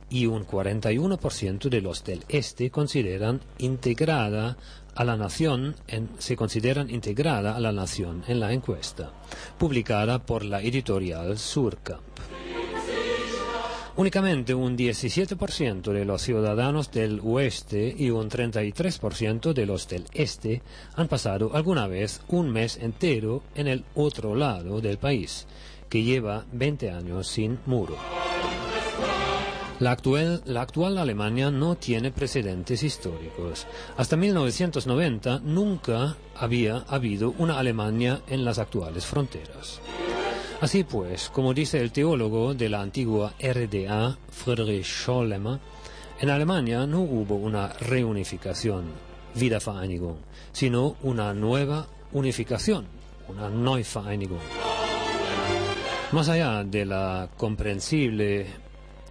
y un 41% de los del este consideran integrada a la nación en- se consideran integrada a la nación en la encuesta, publicada por la editorial Surkamp. Únicamente un 17% de los ciudadanos del oeste y un 33% de los del este han pasado alguna vez un mes entero en el otro lado del país, que lleva 20 años sin muro. La actual, la actual Alemania no tiene precedentes históricos. Hasta 1990 nunca había habido una Alemania en las actuales fronteras. Así pues, como dice el teólogo de la antigua RDA, Friedrich Schollemer, en Alemania no hubo una reunificación, Wiedervereinigung, sino una nueva unificación, una Neuvereinigung. Más allá de la comprensible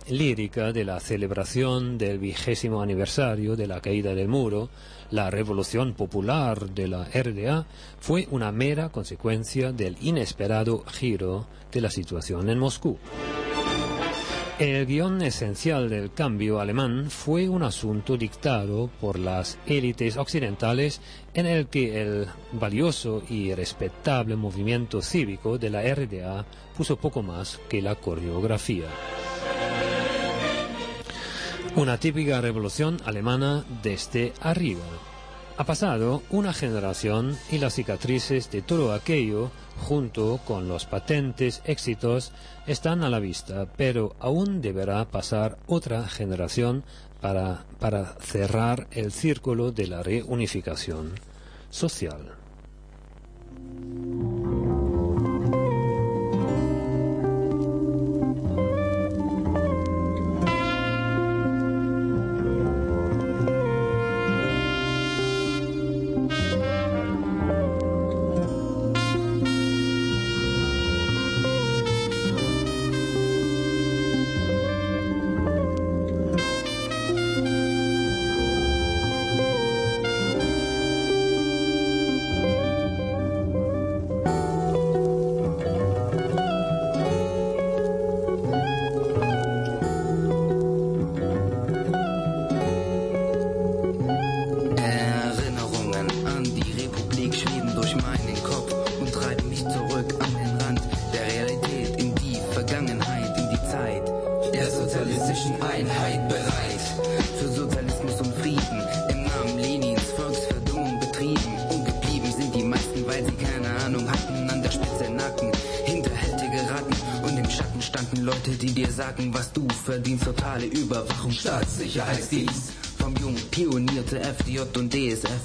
lírica de la celebración del vigésimo aniversario de la caída del muro, la revolución popular de la RDA fue una mera consecuencia del inesperado giro de la situación en Moscú. El guion esencial del cambio alemán fue un asunto dictado por las élites occidentales en el que el valioso y respetable movimiento cívico de la RDA puso poco más que la coreografía. Una típica revolución alemana desde arriba. Ha pasado una generación y las cicatrices de todo aquello, junto con los patentes éxitos, están a la vista, pero aún deberá pasar otra generación para, para cerrar el círculo de la reunificación social. FDJ und DSF.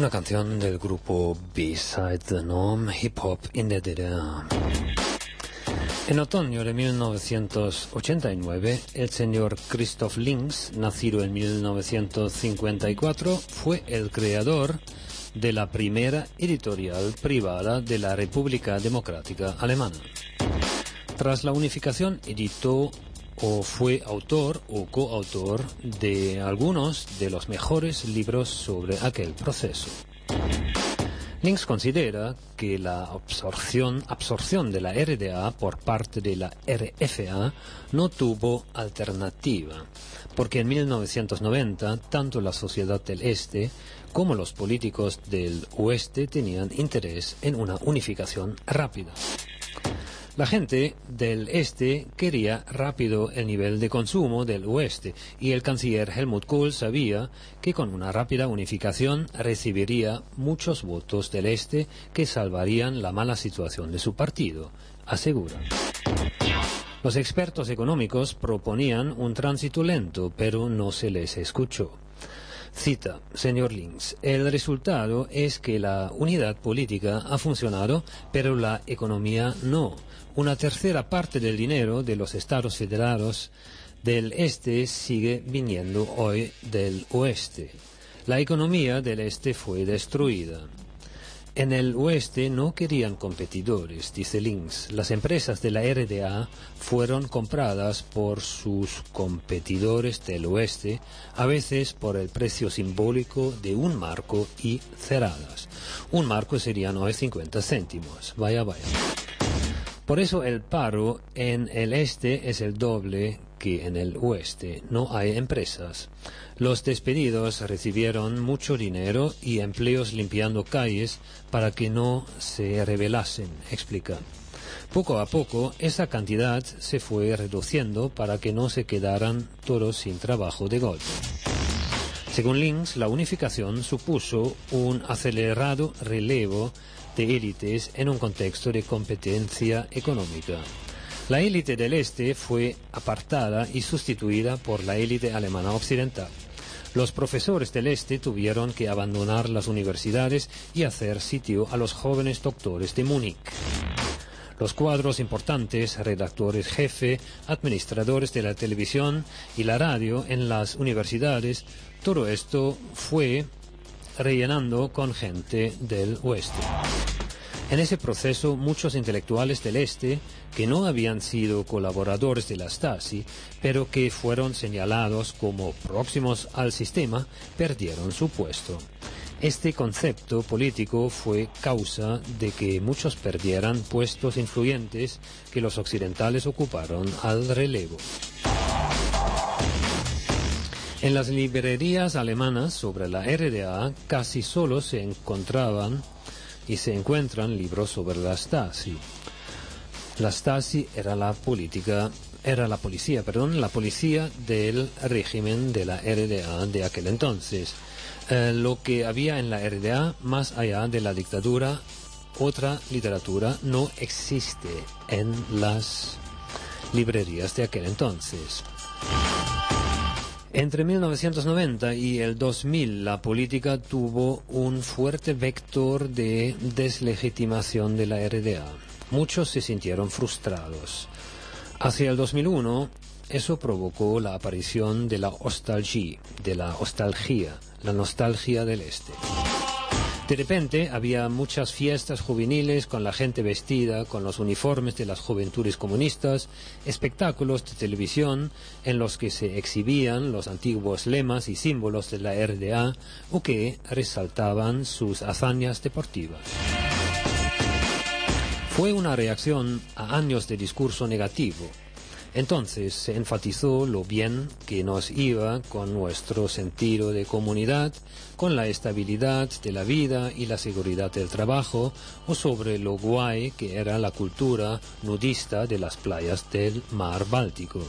una canción del grupo Beside the Norm Hip Hop in the En otoño de 1989, el señor Christoph Links, nacido en 1954, fue el creador de la primera editorial privada de la República Democrática Alemana. Tras la unificación, editó o fue autor o coautor de algunos de los mejores libros sobre aquel proceso. Links considera que la absorción, absorción de la RDA por parte de la RFA no tuvo alternativa, porque en 1990 tanto la sociedad del Este como los políticos del Oeste tenían interés en una unificación rápida. La gente del este quería rápido el nivel de consumo del oeste y el canciller Helmut Kohl sabía que con una rápida unificación recibiría muchos votos del este que salvarían la mala situación de su partido, asegura. Los expertos económicos proponían un tránsito lento, pero no se les escuchó. Cita, señor Links, el resultado es que la unidad política ha funcionado, pero la economía no. Una tercera parte del dinero de los estados federados del este sigue viniendo hoy del oeste. La economía del este fue destruida. En el oeste no querían competidores, dice Links. Las empresas de la RDA fueron compradas por sus competidores del oeste, a veces por el precio simbólico de un marco y cerradas. Un marco serían hoy 50 céntimos. Vaya, vaya. Por eso el paro en el este es el doble que en el oeste. No hay empresas. Los despedidos recibieron mucho dinero y empleos limpiando calles para que no se rebelasen, explica. Poco a poco esa cantidad se fue reduciendo para que no se quedaran todos sin trabajo de golpe. Según Links, la unificación supuso un acelerado relevo de élites en un contexto de competencia económica. La élite del este fue apartada y sustituida por la élite alemana occidental. Los profesores del este tuvieron que abandonar las universidades y hacer sitio a los jóvenes doctores de Múnich. Los cuadros importantes, redactores jefe, administradores de la televisión y la radio en las universidades, todo esto fue rellenando con gente del oeste. En ese proceso, muchos intelectuales del Este, que no habían sido colaboradores de la Stasi, pero que fueron señalados como próximos al sistema, perdieron su puesto. Este concepto político fue causa de que muchos perdieran puestos influyentes que los occidentales ocuparon al relevo. En las librerías alemanas sobre la RDA casi solo se encontraban y se encuentran libros sobre la Stasi. La Stasi era la política, era la policía, perdón, la policía del régimen de la RDA de aquel entonces. Eh, lo que había en la RDA, más allá de la dictadura, otra literatura no existe en las librerías de aquel entonces. Entre 1990 y el 2000 la política tuvo un fuerte vector de deslegitimación de la RDA. Muchos se sintieron frustrados. Hacia el 2001 eso provocó la aparición de la nostalgia, la nostalgia del Este. De repente había muchas fiestas juveniles con la gente vestida con los uniformes de las juventudes comunistas, espectáculos de televisión en los que se exhibían los antiguos lemas y símbolos de la RDA o que resaltaban sus hazañas deportivas. Fue una reacción a años de discurso negativo, entonces se enfatizó lo bien que nos iba con nuestro sentido de comunidad, con la estabilidad de la vida y la seguridad del trabajo, o sobre lo guay que era la cultura nudista de las playas del mar Báltico.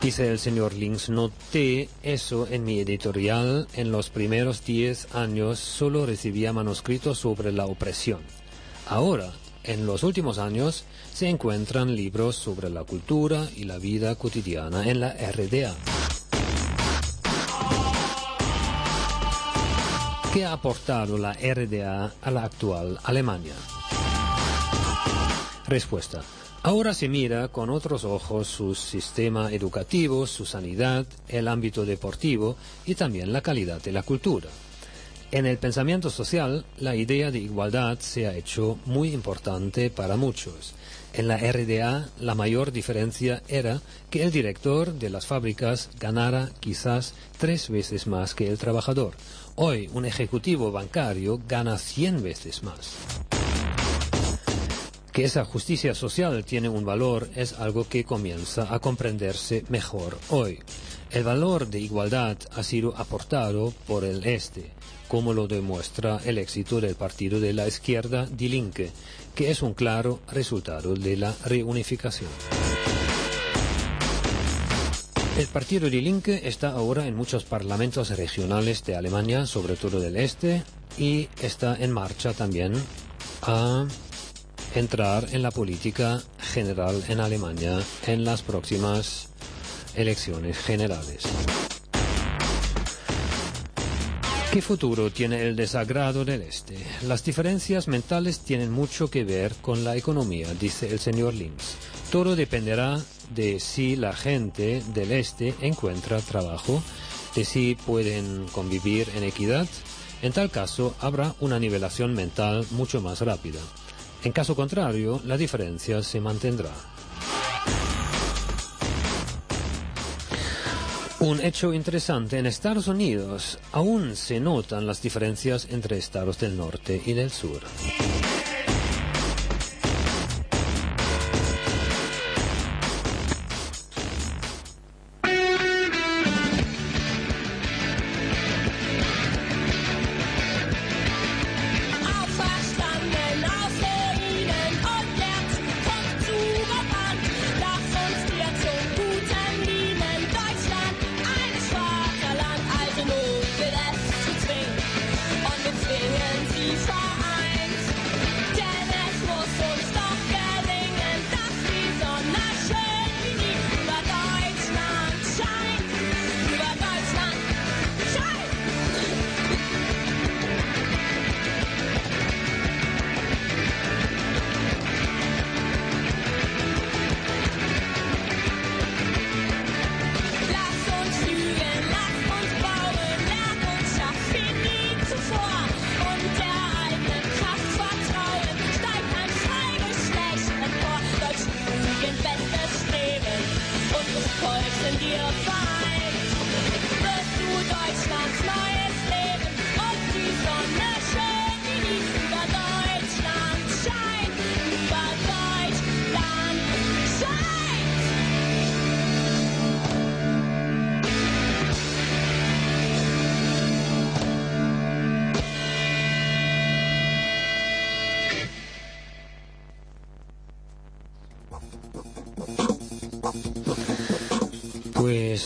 Dice el señor Links, noté eso en mi editorial. En los primeros 10 años solo recibía manuscritos sobre la opresión. Ahora, en los últimos años, se encuentran libros sobre la cultura y la vida cotidiana en la RDA. ¿Qué ha aportado la RDA a la actual Alemania? Respuesta. Ahora se mira con otros ojos su sistema educativo, su sanidad, el ámbito deportivo y también la calidad de la cultura. En el pensamiento social, la idea de igualdad se ha hecho muy importante para muchos. En la RDA la mayor diferencia era que el director de las fábricas ganara quizás tres veces más que el trabajador. Hoy un ejecutivo bancario gana 100 veces más. Que esa justicia social tiene un valor es algo que comienza a comprenderse mejor hoy. El valor de igualdad ha sido aportado por el Este, como lo demuestra el éxito del partido de la izquierda Die Linke, que es un claro resultado de la reunificación. El partido Die Linke está ahora en muchos parlamentos regionales de Alemania, sobre todo del este, y está en marcha también a entrar en la política general en Alemania en las próximas elecciones generales. ¿Qué futuro tiene el desagrado del Este? Las diferencias mentales tienen mucho que ver con la economía, dice el señor Links. Todo dependerá de si la gente del Este encuentra trabajo, de si pueden convivir en equidad. En tal caso, habrá una nivelación mental mucho más rápida. En caso contrario, la diferencia se mantendrá. Un hecho interesante, en Estados Unidos aún se notan las diferencias entre estados del norte y del sur.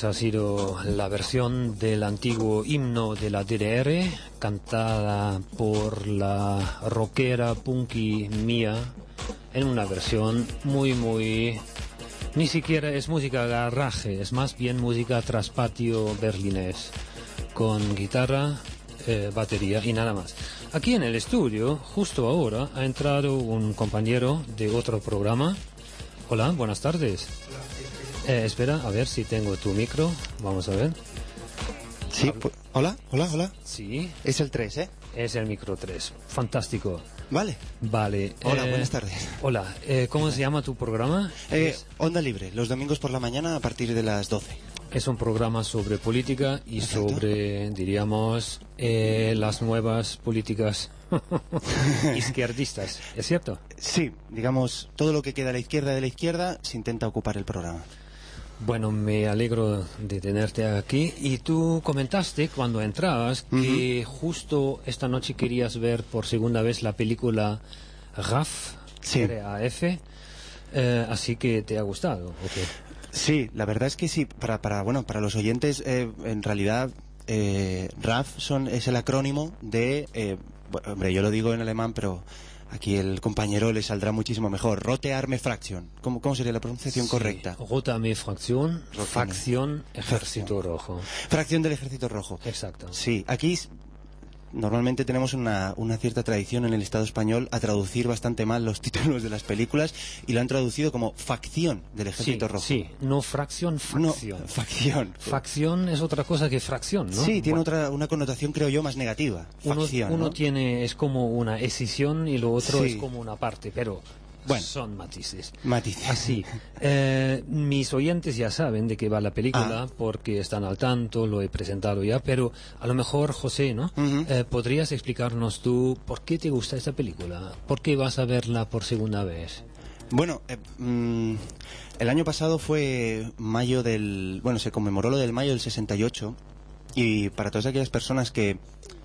Ha sido la versión del antiguo himno de la DDR, cantada por la rockera punky Mia, en una versión muy, muy... Ni siquiera es música garraje, es más bien música traspatio berlinés, con guitarra, eh, batería y nada más. Aquí en el estudio, justo ahora, ha entrado un compañero de otro programa. Hola, buenas tardes. Eh, espera, a ver si tengo tu micro. Vamos a ver. Sí, hola, hola, hola. Sí. Es el 3, ¿eh? Es el micro 3. Fantástico. Vale. Vale. Hola, eh, buenas tardes. Hola, eh, ¿cómo se llama tu programa? Eh, Onda Libre, los domingos por la mañana a partir de las 12. Es un programa sobre política y sobre, diríamos, eh, las nuevas políticas izquierdistas. ¿Es cierto? Sí, digamos, todo lo que queda a la izquierda de la izquierda se intenta ocupar el programa. Bueno, me alegro de tenerte aquí. Y tú comentaste cuando entrabas que justo esta noche querías ver por segunda vez la película RAF, R-A-F. Eh, así que te ha gustado, ¿o qué? Sí, la verdad es que sí. Para, para bueno, para los oyentes, eh, en realidad, eh, RAF son, es el acrónimo de, eh, bueno, hombre, yo lo digo en alemán, pero aquí el compañero le saldrá muchísimo mejor. Rote Arme Fraction. ¿Cómo, cómo sería la pronunciación Sí, correcta? Rota Armee Fracción, Rota facción Ejército Rojo. Fracción del Ejército Rojo. Exacto. Sí, aquí normalmente tenemos una, una cierta tradición en el Estado español a traducir bastante mal los títulos de las películas y lo han traducido como facción del Ejército Sí, Rojo. sí, no fracción, facción. facción. Facción es otra cosa que fracción, ¿no? Sí, tiene Bueno, otra una connotación creo yo más negativa. uno, Facción, uno ¿no? tiene es como una escisión y lo otro Sí. es como una parte, pero Bueno. Son matices. Matices. Así. eh, mis oyentes ya saben de qué va la película Ah. porque están al tanto, lo he presentado ya, pero a lo mejor, José, ¿no? Eh, ¿Podrías explicarnos tú por qué te gusta esta película? ¿Por qué vas a verla por segunda vez? Bueno, eh, mm, el año pasado fue mayo del... Bueno, se conmemoró lo del mayo del 68 y para todas aquellas personas que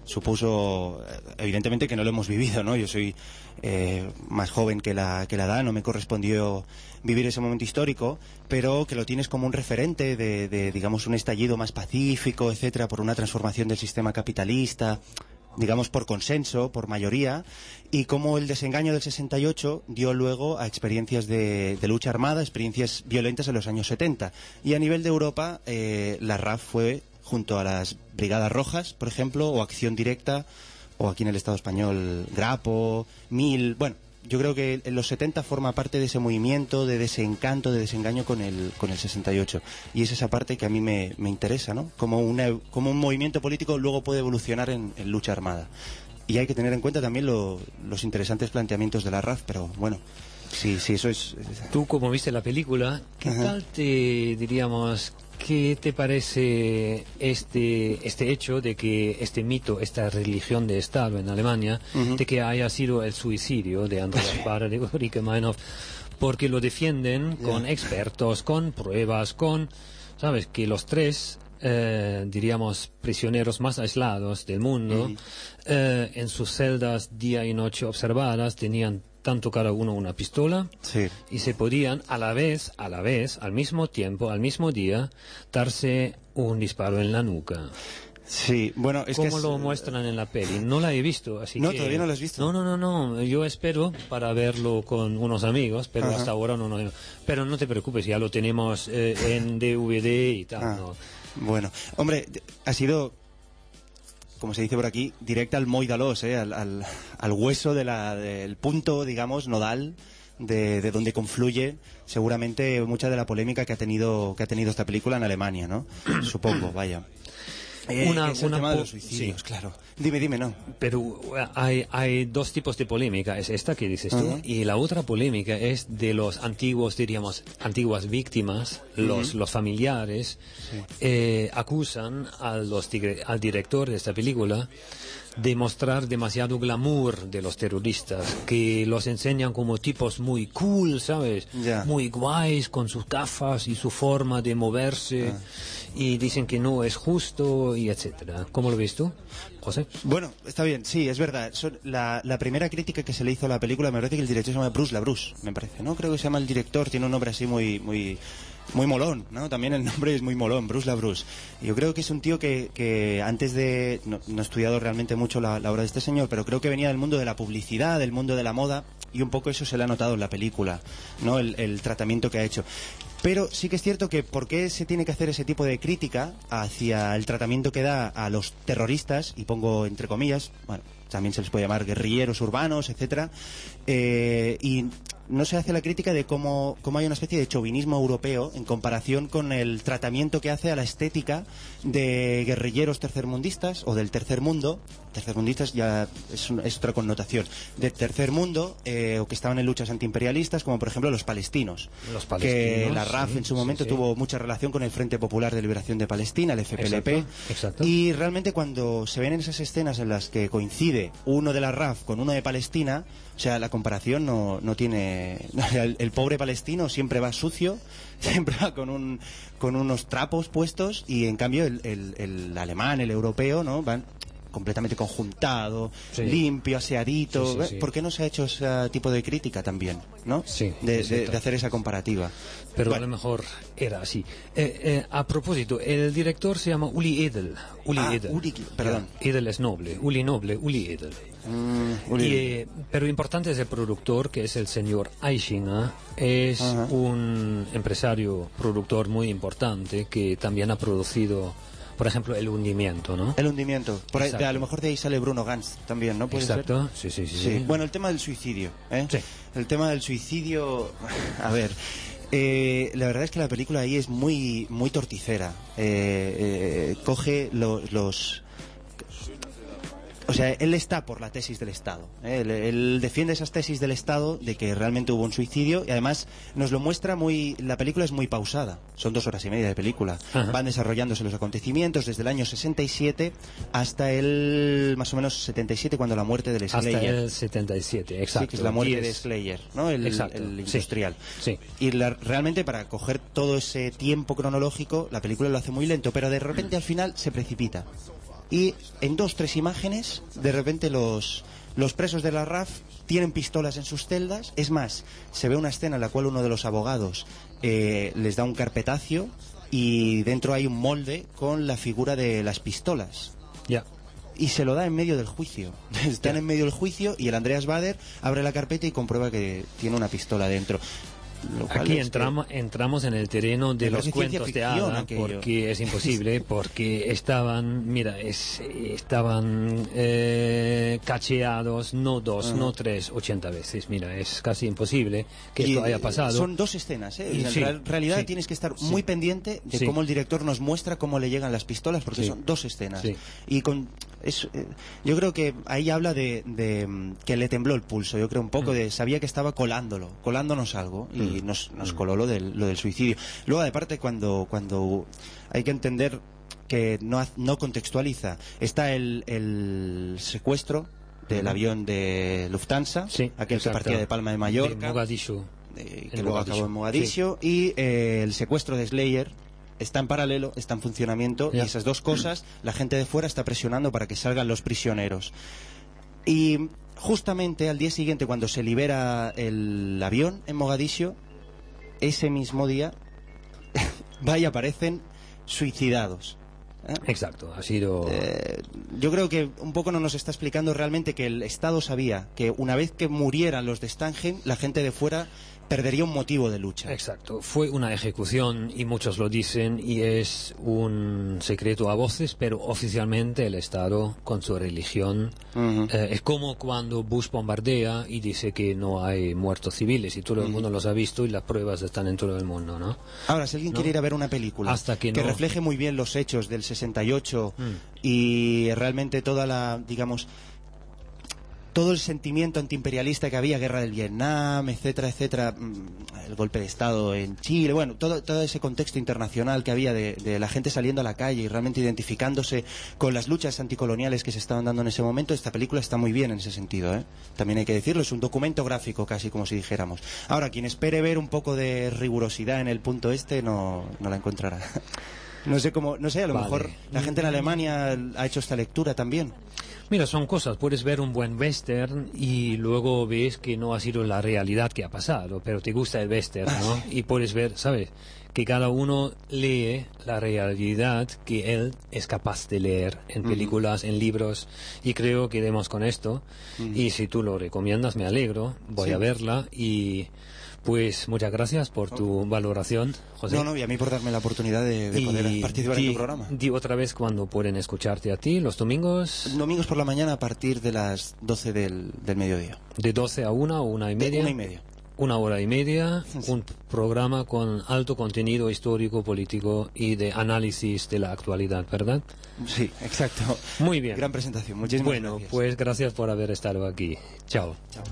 supuso, evidentemente que no lo hemos vivido, ¿no? Yo soy eh, más joven que la, que la edad, no me correspondió vivir ese momento histórico, pero que lo tienes como un referente de, digamos, un estallido más pacífico, etcétera, por una transformación del sistema capitalista, digamos, por consenso, por mayoría, y cómo el desengaño del 68 dio luego a experiencias de, de lucha armada, experiencias violentas en los años 70. Y a nivel de Europa, eh, la RAF fue, junto a las Brigadas Rojas, por ejemplo, o Acción Directa, o aquí en el Estado español, Grapo, Mil, bueno, yo creo que en los 70 forma parte de ese movimiento de desencanto, de desengaño con el, con el 68. Y es esa parte que a mí me, me interesa, ¿no? Como, una, como un movimiento político luego puede evolucionar en, en lucha armada. Y hay que tener en cuenta también lo- los interesantes planteamientos de la RAF, pero bueno, sí, sí, eso es... Tú, como viste la película, ¿qué Ajá. tal te diríamos, qué te parece este, este hecho de que este mito, esta religión de Estado en Alemania, de que haya sido el suicidio de Andreas Bader, de Ulrike Meinhof, porque lo defienden con expertos, con pruebas, con, sabes, que los tres, eh, diríamos, prisioneros más aislados del mundo, eh, en sus celdas día y noche observadas, tenían tanto cada uno una pistola Sí. y se podían a la vez, a la vez, al mismo tiempo, al mismo día, darse un disparo en la nuca. Sí, bueno, es que ¿Cómo es- lo muestran en la peli? No la he visto, así No, que... todavía no la has visto. No, no, no, no. Yo espero para verlo con unos amigos, pero Ajá. hasta ahora no, no. Pero no te preocupes, ya lo tenemos eh, en DVD y tal. Ah, ¿no? Bueno, hombre, ha sido, como se dice por aquí, directa al moidalos, ¿eh? al, al, al hueso de la, del punto, digamos, nodal de, de donde confluye seguramente mucha de la polémica que ha tenido que ha tenido esta película en Alemania, ¿no? Supongo, vaya. Eh, Una- es el una tema de los suicidios, sí. claro. Dime, dime, no. Pero uh, hay, hay dos tipos de polémica. Es esta que dices tú. Ujú. Y la otra polémica es de los antiguos, diríamos, antiguas víctimas, los, los familiares, eh, acusan a los al director de esta película de mostrar demasiado glamour de los terroristas, que los enseñan como tipos muy cool, ¿sabes? Muy guays, con sus gafas y su forma de moverse, y dicen que no es justo, y etcétera. ¿Cómo lo ves tú, José? Bueno, está bien, sí, es verdad. La, la primera crítica que se le hizo a la película, me parece que el director se llama Bruce LaBruce, me parece, ¿no? Creo que se llama el director, tiene un nombre así muy, muy, muy molón, ¿no? También el nombre es muy molón, Bruce LaBruce. Y Yo creo que es un tío que, que antes de... No, he estudiado realmente mucho la, obra de este señor, pero creo que venía del mundo de la publicidad, del mundo de la moda, y un poco eso se le ha notado en la película, ¿no? El, el tratamiento que ha hecho. Pero sí que es cierto que por qué se tiene que hacer ese tipo de crítica hacia el tratamiento que da a los terroristas, y pongo entre comillas, bueno, también se les puede llamar guerrilleros urbanos, etcétera, eh, y no se hace la crítica de cómo, cómo hay una especie de chauvinismo europeo en comparación con el tratamiento que hace a la estética de guerrilleros tercermundistas o del tercer mundo. Tercermundistas ya es, un- es otra connotación. Del tercer mundo eh, o que estaban en luchas antiimperialistas, como por ejemplo los palestinos. Los que palestinos, la RAF sí, en su sí, momento sí. tuvo mucha relación con el Frente Popular de Liberación de Palestina, el FPLP. Exacto, exacto. Y realmente cuando se ven esas escenas en las que coincide uno de la RAF con uno de Palestina, o sea, la comparación no, no tiene... El, el pobre palestino siempre va sucio, siempre va con, un, con unos trapos puestos y en cambio el, el- el alemán, el europeo, ¿no? Van completamente conjuntado, Sí. limpio, aseadito. Sí, sí. ¿Por qué no se ha hecho ese tipo de crítica también, no? Sí, de, de- de hacer esa comparativa. Pero Bueno. a lo mejor era así. Eh, eh, a propósito, el director se llama Uli Edel. Uli Ah, Edel. Uli, perdón. Edel es noble. Uli noble, Uli Edel. Mm. Y, eh, pero importante es el productor, que es el señor Eichinger. Es Ajá. un empresario, productor muy importante que también ha producido, por ejemplo, El hundimiento, ¿no? El hundimiento. Por ahí- a lo mejor de ahí sale Bruno Gantz también, ¿no? Exacto, sí, sí, sí. Sí. sí. Bueno, el tema del suicidio. ¿eh? El tema del suicidio. A ver. eh, la verdad es que la película ahí es muy muy torticera. Eh, coge lo- los. O sea, él está por la tesis del Estado. ¿eh? Él, él defiende esas tesis del Estado de que realmente hubo un suicidio y además nos lo muestra muy. La película es muy pausada. Son dos horas y media de película. Ajá. Van desarrollándose los acontecimientos desde el año 67 hasta el más o menos 77 cuando la muerte del Hasta Slayer. el 77, exacto. Sí, que es la muerte de. Slayer, ¿no? El, Exacto, el sí. industrial. Sí. Y la- realmente para coger todo ese tiempo cronológico, la película lo hace muy lento, pero de repente al final se precipita. Y en dos, tres imágenes, de repente los, los presos de la RAF tienen pistolas en sus celdas. Es más, se ve una escena en la cual uno de los abogados eh, les da un carpetacio y dentro hay un molde con la figura de las pistolas Ya. y se lo da en medio del juicio. Están en medio del juicio y el Andreas Bader abre la carpeta y comprueba que tiene una pistola dentro. Aquí que- entramos, entramos en el terreno de los cuentos de ficción hada, aquello. porque es imposible, porque estaban, mira, es- estaban eh, cacheados no dos, no tres, ochenta veces. Mira, es casi imposible que Y, esto haya eh, pasado. Son dos escenas, ¿eh? Y en sí, real- realidad sí, tienes que estar sí. muy pendiente de cómo el director nos muestra cómo le llegan las pistolas, porque son dos escenas. Y con es, eh, yo creo que ahí habla de, de, mm, que le tembló el pulso. Yo creo un Mm. poco de sabía que estaba colándolo, colándonos algo y nos, nos coló lo del, lo del suicidio. Luego, de parte, cuando cuando hay que entender que no, contextualiza, está el, el secuestro del avión de Lufthansa, aquel que partía de Palma de Mallorca De eh, que luego acabó en Mogadiscio, y eh, el secuestro de Slayer está en paralelo, está en funcionamiento, y esas dos cosas, la gente de fuera está presionando para que salgan los prisioneros. Y justamente al día siguiente, cuando se libera el avión en Mogadiscio, ese mismo día, va y aparecen suicidados. ¿eh? Exacto, ha sido... Eh, yo creo que un poco no nos está explicando realmente que el Estado sabía que una vez que murieran los de Stanheim, la gente de fuera perdería un motivo de lucha. Exacto, fue una ejecución y muchos lo dicen y es un secreto a voces, pero oficialmente el Estado con su religión eh, es como cuando Bush bombardea y dice que no hay muertos civiles y todo el mundo los ha visto y las pruebas están en todo el mundo, ¿no? Ahora, si alguien ¿No? quiere ir a ver una película Hasta que no- refleje muy bien los hechos del 68 Mm. y realmente toda la, digamos, todo el sentimiento antiimperialista que había, guerra del Vietnam, etcétera, etcétera, mm, el golpe de Estado en Chile, bueno, todo, todo ese contexto internacional que había de, de la gente saliendo a la calle y realmente identificándose con las luchas anticoloniales que se estaban dando en ese momento, esta película está muy bien en ese sentido, ¿eh? También hay que decirlo, es un documento gráfico casi como si dijéramos. Ahora, quien espere ver un poco de rigurosidad en el punto este no, no la encontrará. No sé cómo, no sé, a lo Vale. mejor la gente en Alemania ha hecho esta lectura también. Mira, son cosas, puedes ver un buen western y luego ves que no ha sido la realidad que ha pasado, pero te gusta el western, ¿no? Y puedes ver, ¿sabes? Que cada uno lee la realidad que él es capaz de leer en películas, en libros, y creo que demos con esto. Y si tú lo recomiendas, me alegro, voy Sí. a verla y pues muchas gracias por tu valoración, José. No, no, y a mí por darme la oportunidad de, de poder participar di, en tu programa. Di otra vez cuando pueden escucharte a ti, los domingos. Domingos por la mañana a partir de las 12 del, del mediodía. De 12 a 1 o una y media. una y media. Una hora y media, un programa con alto contenido histórico, político y de análisis de la actualidad, ¿verdad? Sí, exacto. Muy bien. Gran presentación. Muchísimas bueno, gracias. pues gracias por haber estado aquí. Chao. Chao.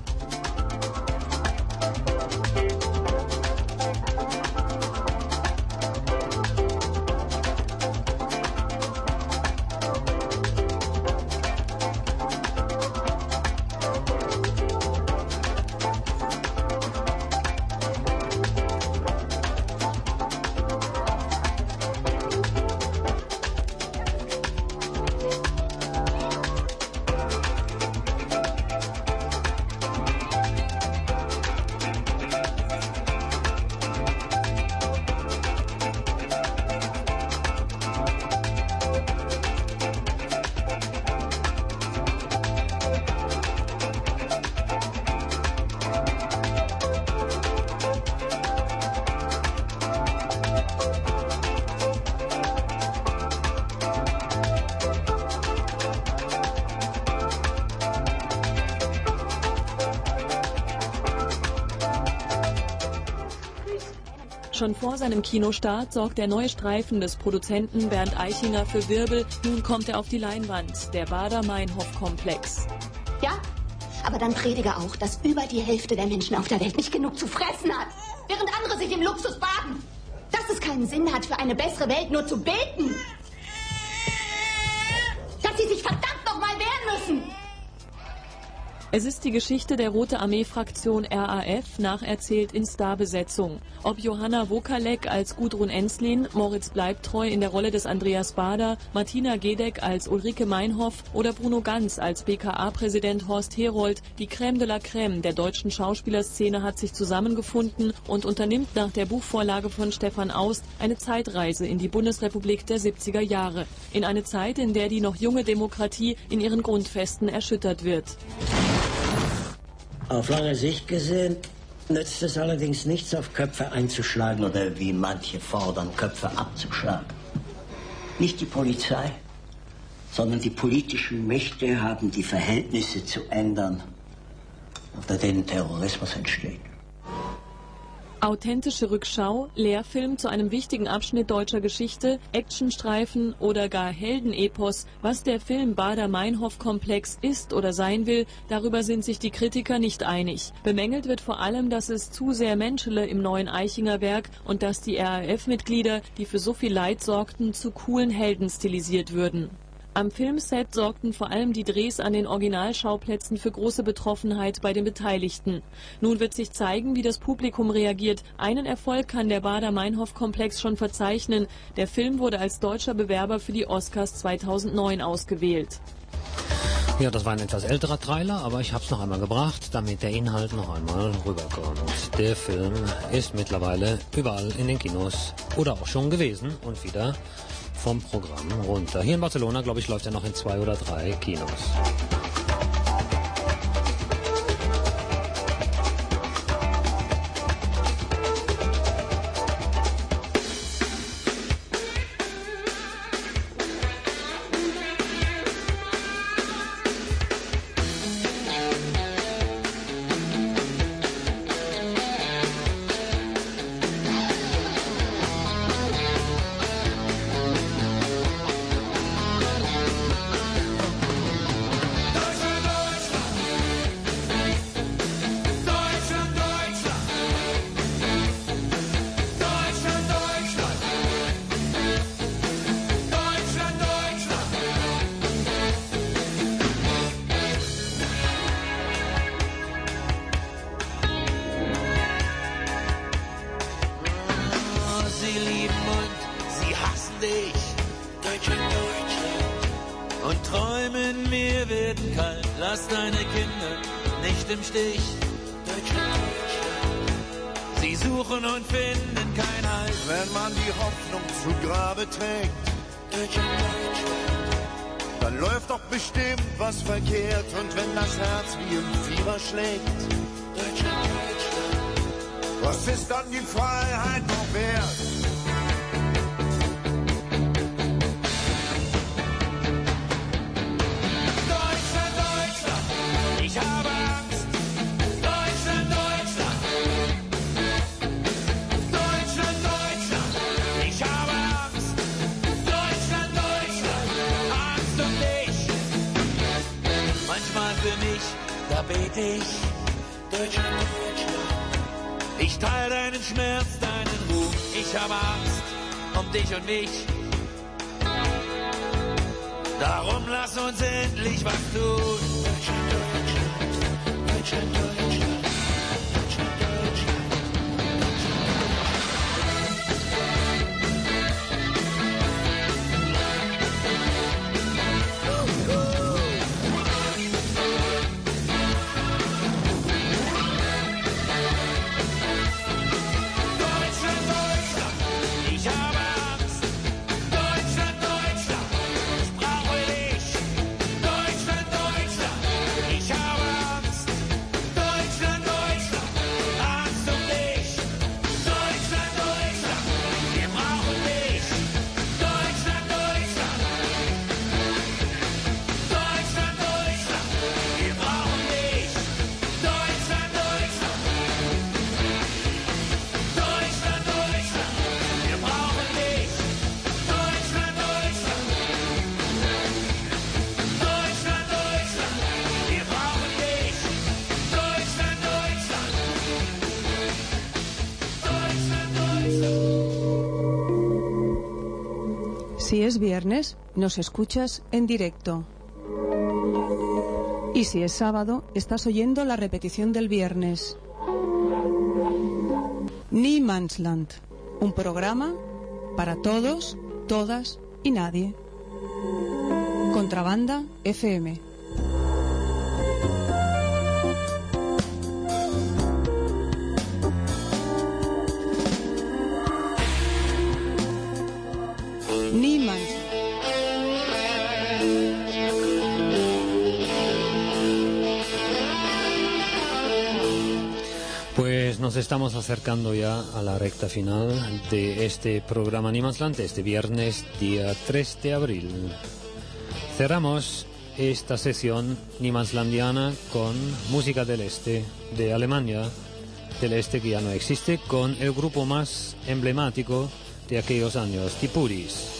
Seinem Kinostart sorgt der neue Streifen des Produzenten Bernd Eichinger für Wirbel. Nun kommt er auf die Leinwand, der Bader-Meinhof-Komplex. Ja, aber dann predige auch, dass über die Hälfte der Menschen auf der Welt nicht genug zu fressen hat, während andere sich im Luxus baden. Dass es keinen Sinn hat, für eine bessere Welt nur zu beten. Dass sie sich verdammt nochmal wehren müssen. Es ist die Geschichte der Rote Armee-Fraktion RAF, nacherzählt in Starbesetzung. Ob Johanna Wokalek als Gudrun Enslin, Moritz Bleibtreu in der Rolle des Andreas Bader, Martina Gedeck als Ulrike Meinhoff oder Bruno Ganz als BKA-Präsident Horst Herold, die Crème de la Crème der deutschen Schauspielerszene hat sich zusammengefunden und unternimmt nach der Buchvorlage von Stefan Aust eine Zeitreise in die Bundesrepublik der 70er Jahre. In eine Zeit, in der die noch junge Demokratie in ihren Grundfesten erschüttert wird. Auf lange Sicht gesehen nützt es allerdings nichts, auf Köpfe einzuschlagen oder wie manche fordern, Köpfe abzuschlagen. Nicht die Polizei, sondern die politischen Mächte haben die Verhältnisse zu ändern, unter denen Terrorismus entsteht. Authentische Rückschau, Lehrfilm zu einem wichtigen Abschnitt deutscher Geschichte, Actionstreifen oder gar Heldenepos, was der Film Bader-Meinhof-Komplex ist oder sein will, darüber sind sich die Kritiker nicht einig. Bemängelt wird vor allem, dass es zu sehr menschele im neuen Eichinger Werk und dass die RAF-Mitglieder, die für so viel Leid sorgten, zu coolen Helden stilisiert würden. Am Filmset sorgten vor allem die Drehs an den Originalschauplätzen für große Betroffenheit bei den Beteiligten. Nun wird sich zeigen, wie das Publikum reagiert. Einen Erfolg kann der Bader-Meinhof-Komplex schon verzeichnen. Der Film wurde als deutscher Bewerber für die Oscars 2009 ausgewählt. Ja, das war ein etwas älterer Trailer, aber ich habe es noch einmal gebracht, damit der Inhalt noch einmal rüberkommt. Der Film ist mittlerweile überall in den Kinos oder auch schon gewesen und wieder vom Programm runter. Hier in Barcelona, glaube ich, läuft er noch in zwei oder drei Kinos. Was verkehrt. Und wenn das Herz wie im Fieber schlägt, was ist dann die Freiheit habe Angst um dich und mich. Darum lass uns endlich was tun. Es viernes, nos escuchas en directo. Y si es sábado, estás oyendo la repetición del viernes. Niemandsland, un programa para todos, todas y nadie. Contrabanda FM. Estamos acercando ya a la recta final de este programa Niemandsland, este viernes día 3 de abril. Cerramos esta sesión niemandslandiana con música del este, de Alemania, del este que ya no existe, con el grupo más emblemático de aquellos años, Tipuris.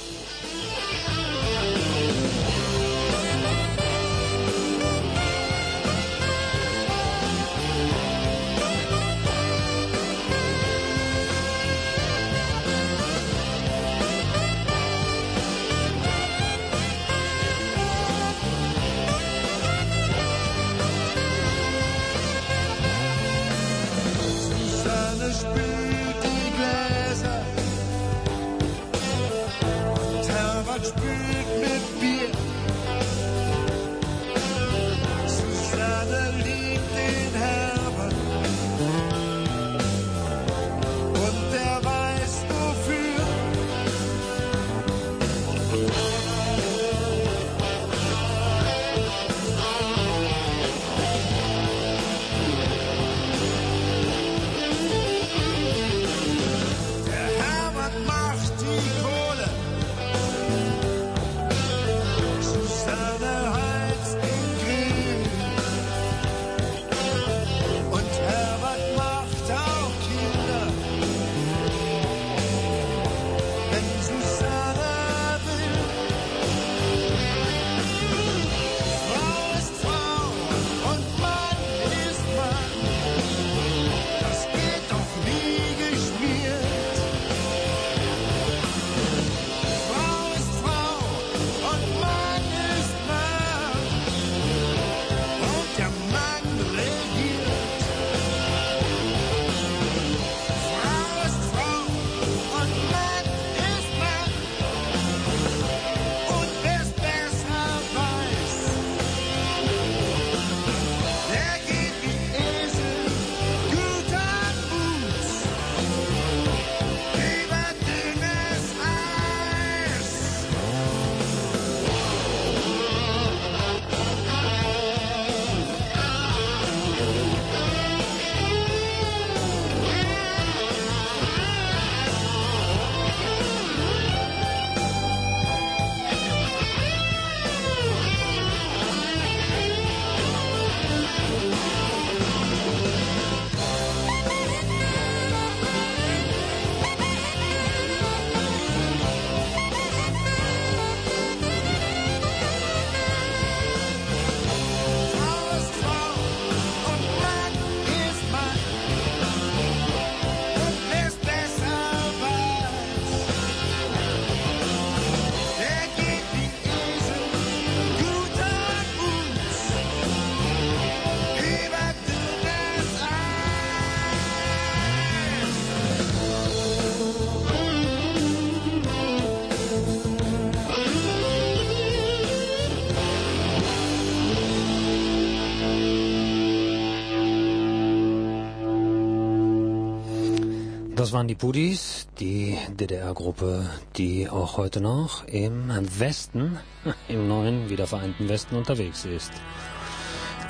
Das waren die Pudis, die DDR-Gruppe, die auch heute noch im Westen, im neuen, wiedervereinten Westen unterwegs ist.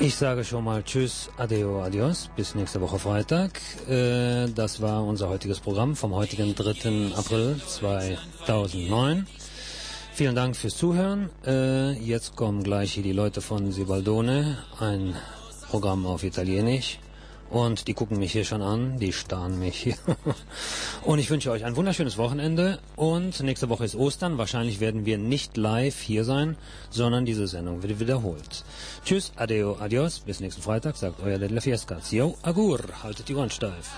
Ich sage schon mal Tschüss, Adeo, Adios, bis nächste Woche Freitag. Äh, Das war unser heutiges Programm vom heutigen 3. April 2009. Vielen Dank fürs Zuhören. Äh, Jetzt kommen gleich hier die Leute von Sibaldone, ein Programm auf Italienisch. Und die gucken mich hier schon an, die starren mich hier. Und ich wünsche euch ein wunderschönes Wochenende. Und nächste Woche ist Ostern. Wahrscheinlich werden wir nicht live hier sein, sondern diese Sendung wird wiederholt. Tschüss, adeo, adios. Bis nächsten Freitag, sagt euer Detlef Fiescatz. Yo, agur, haltet die Ohren steif.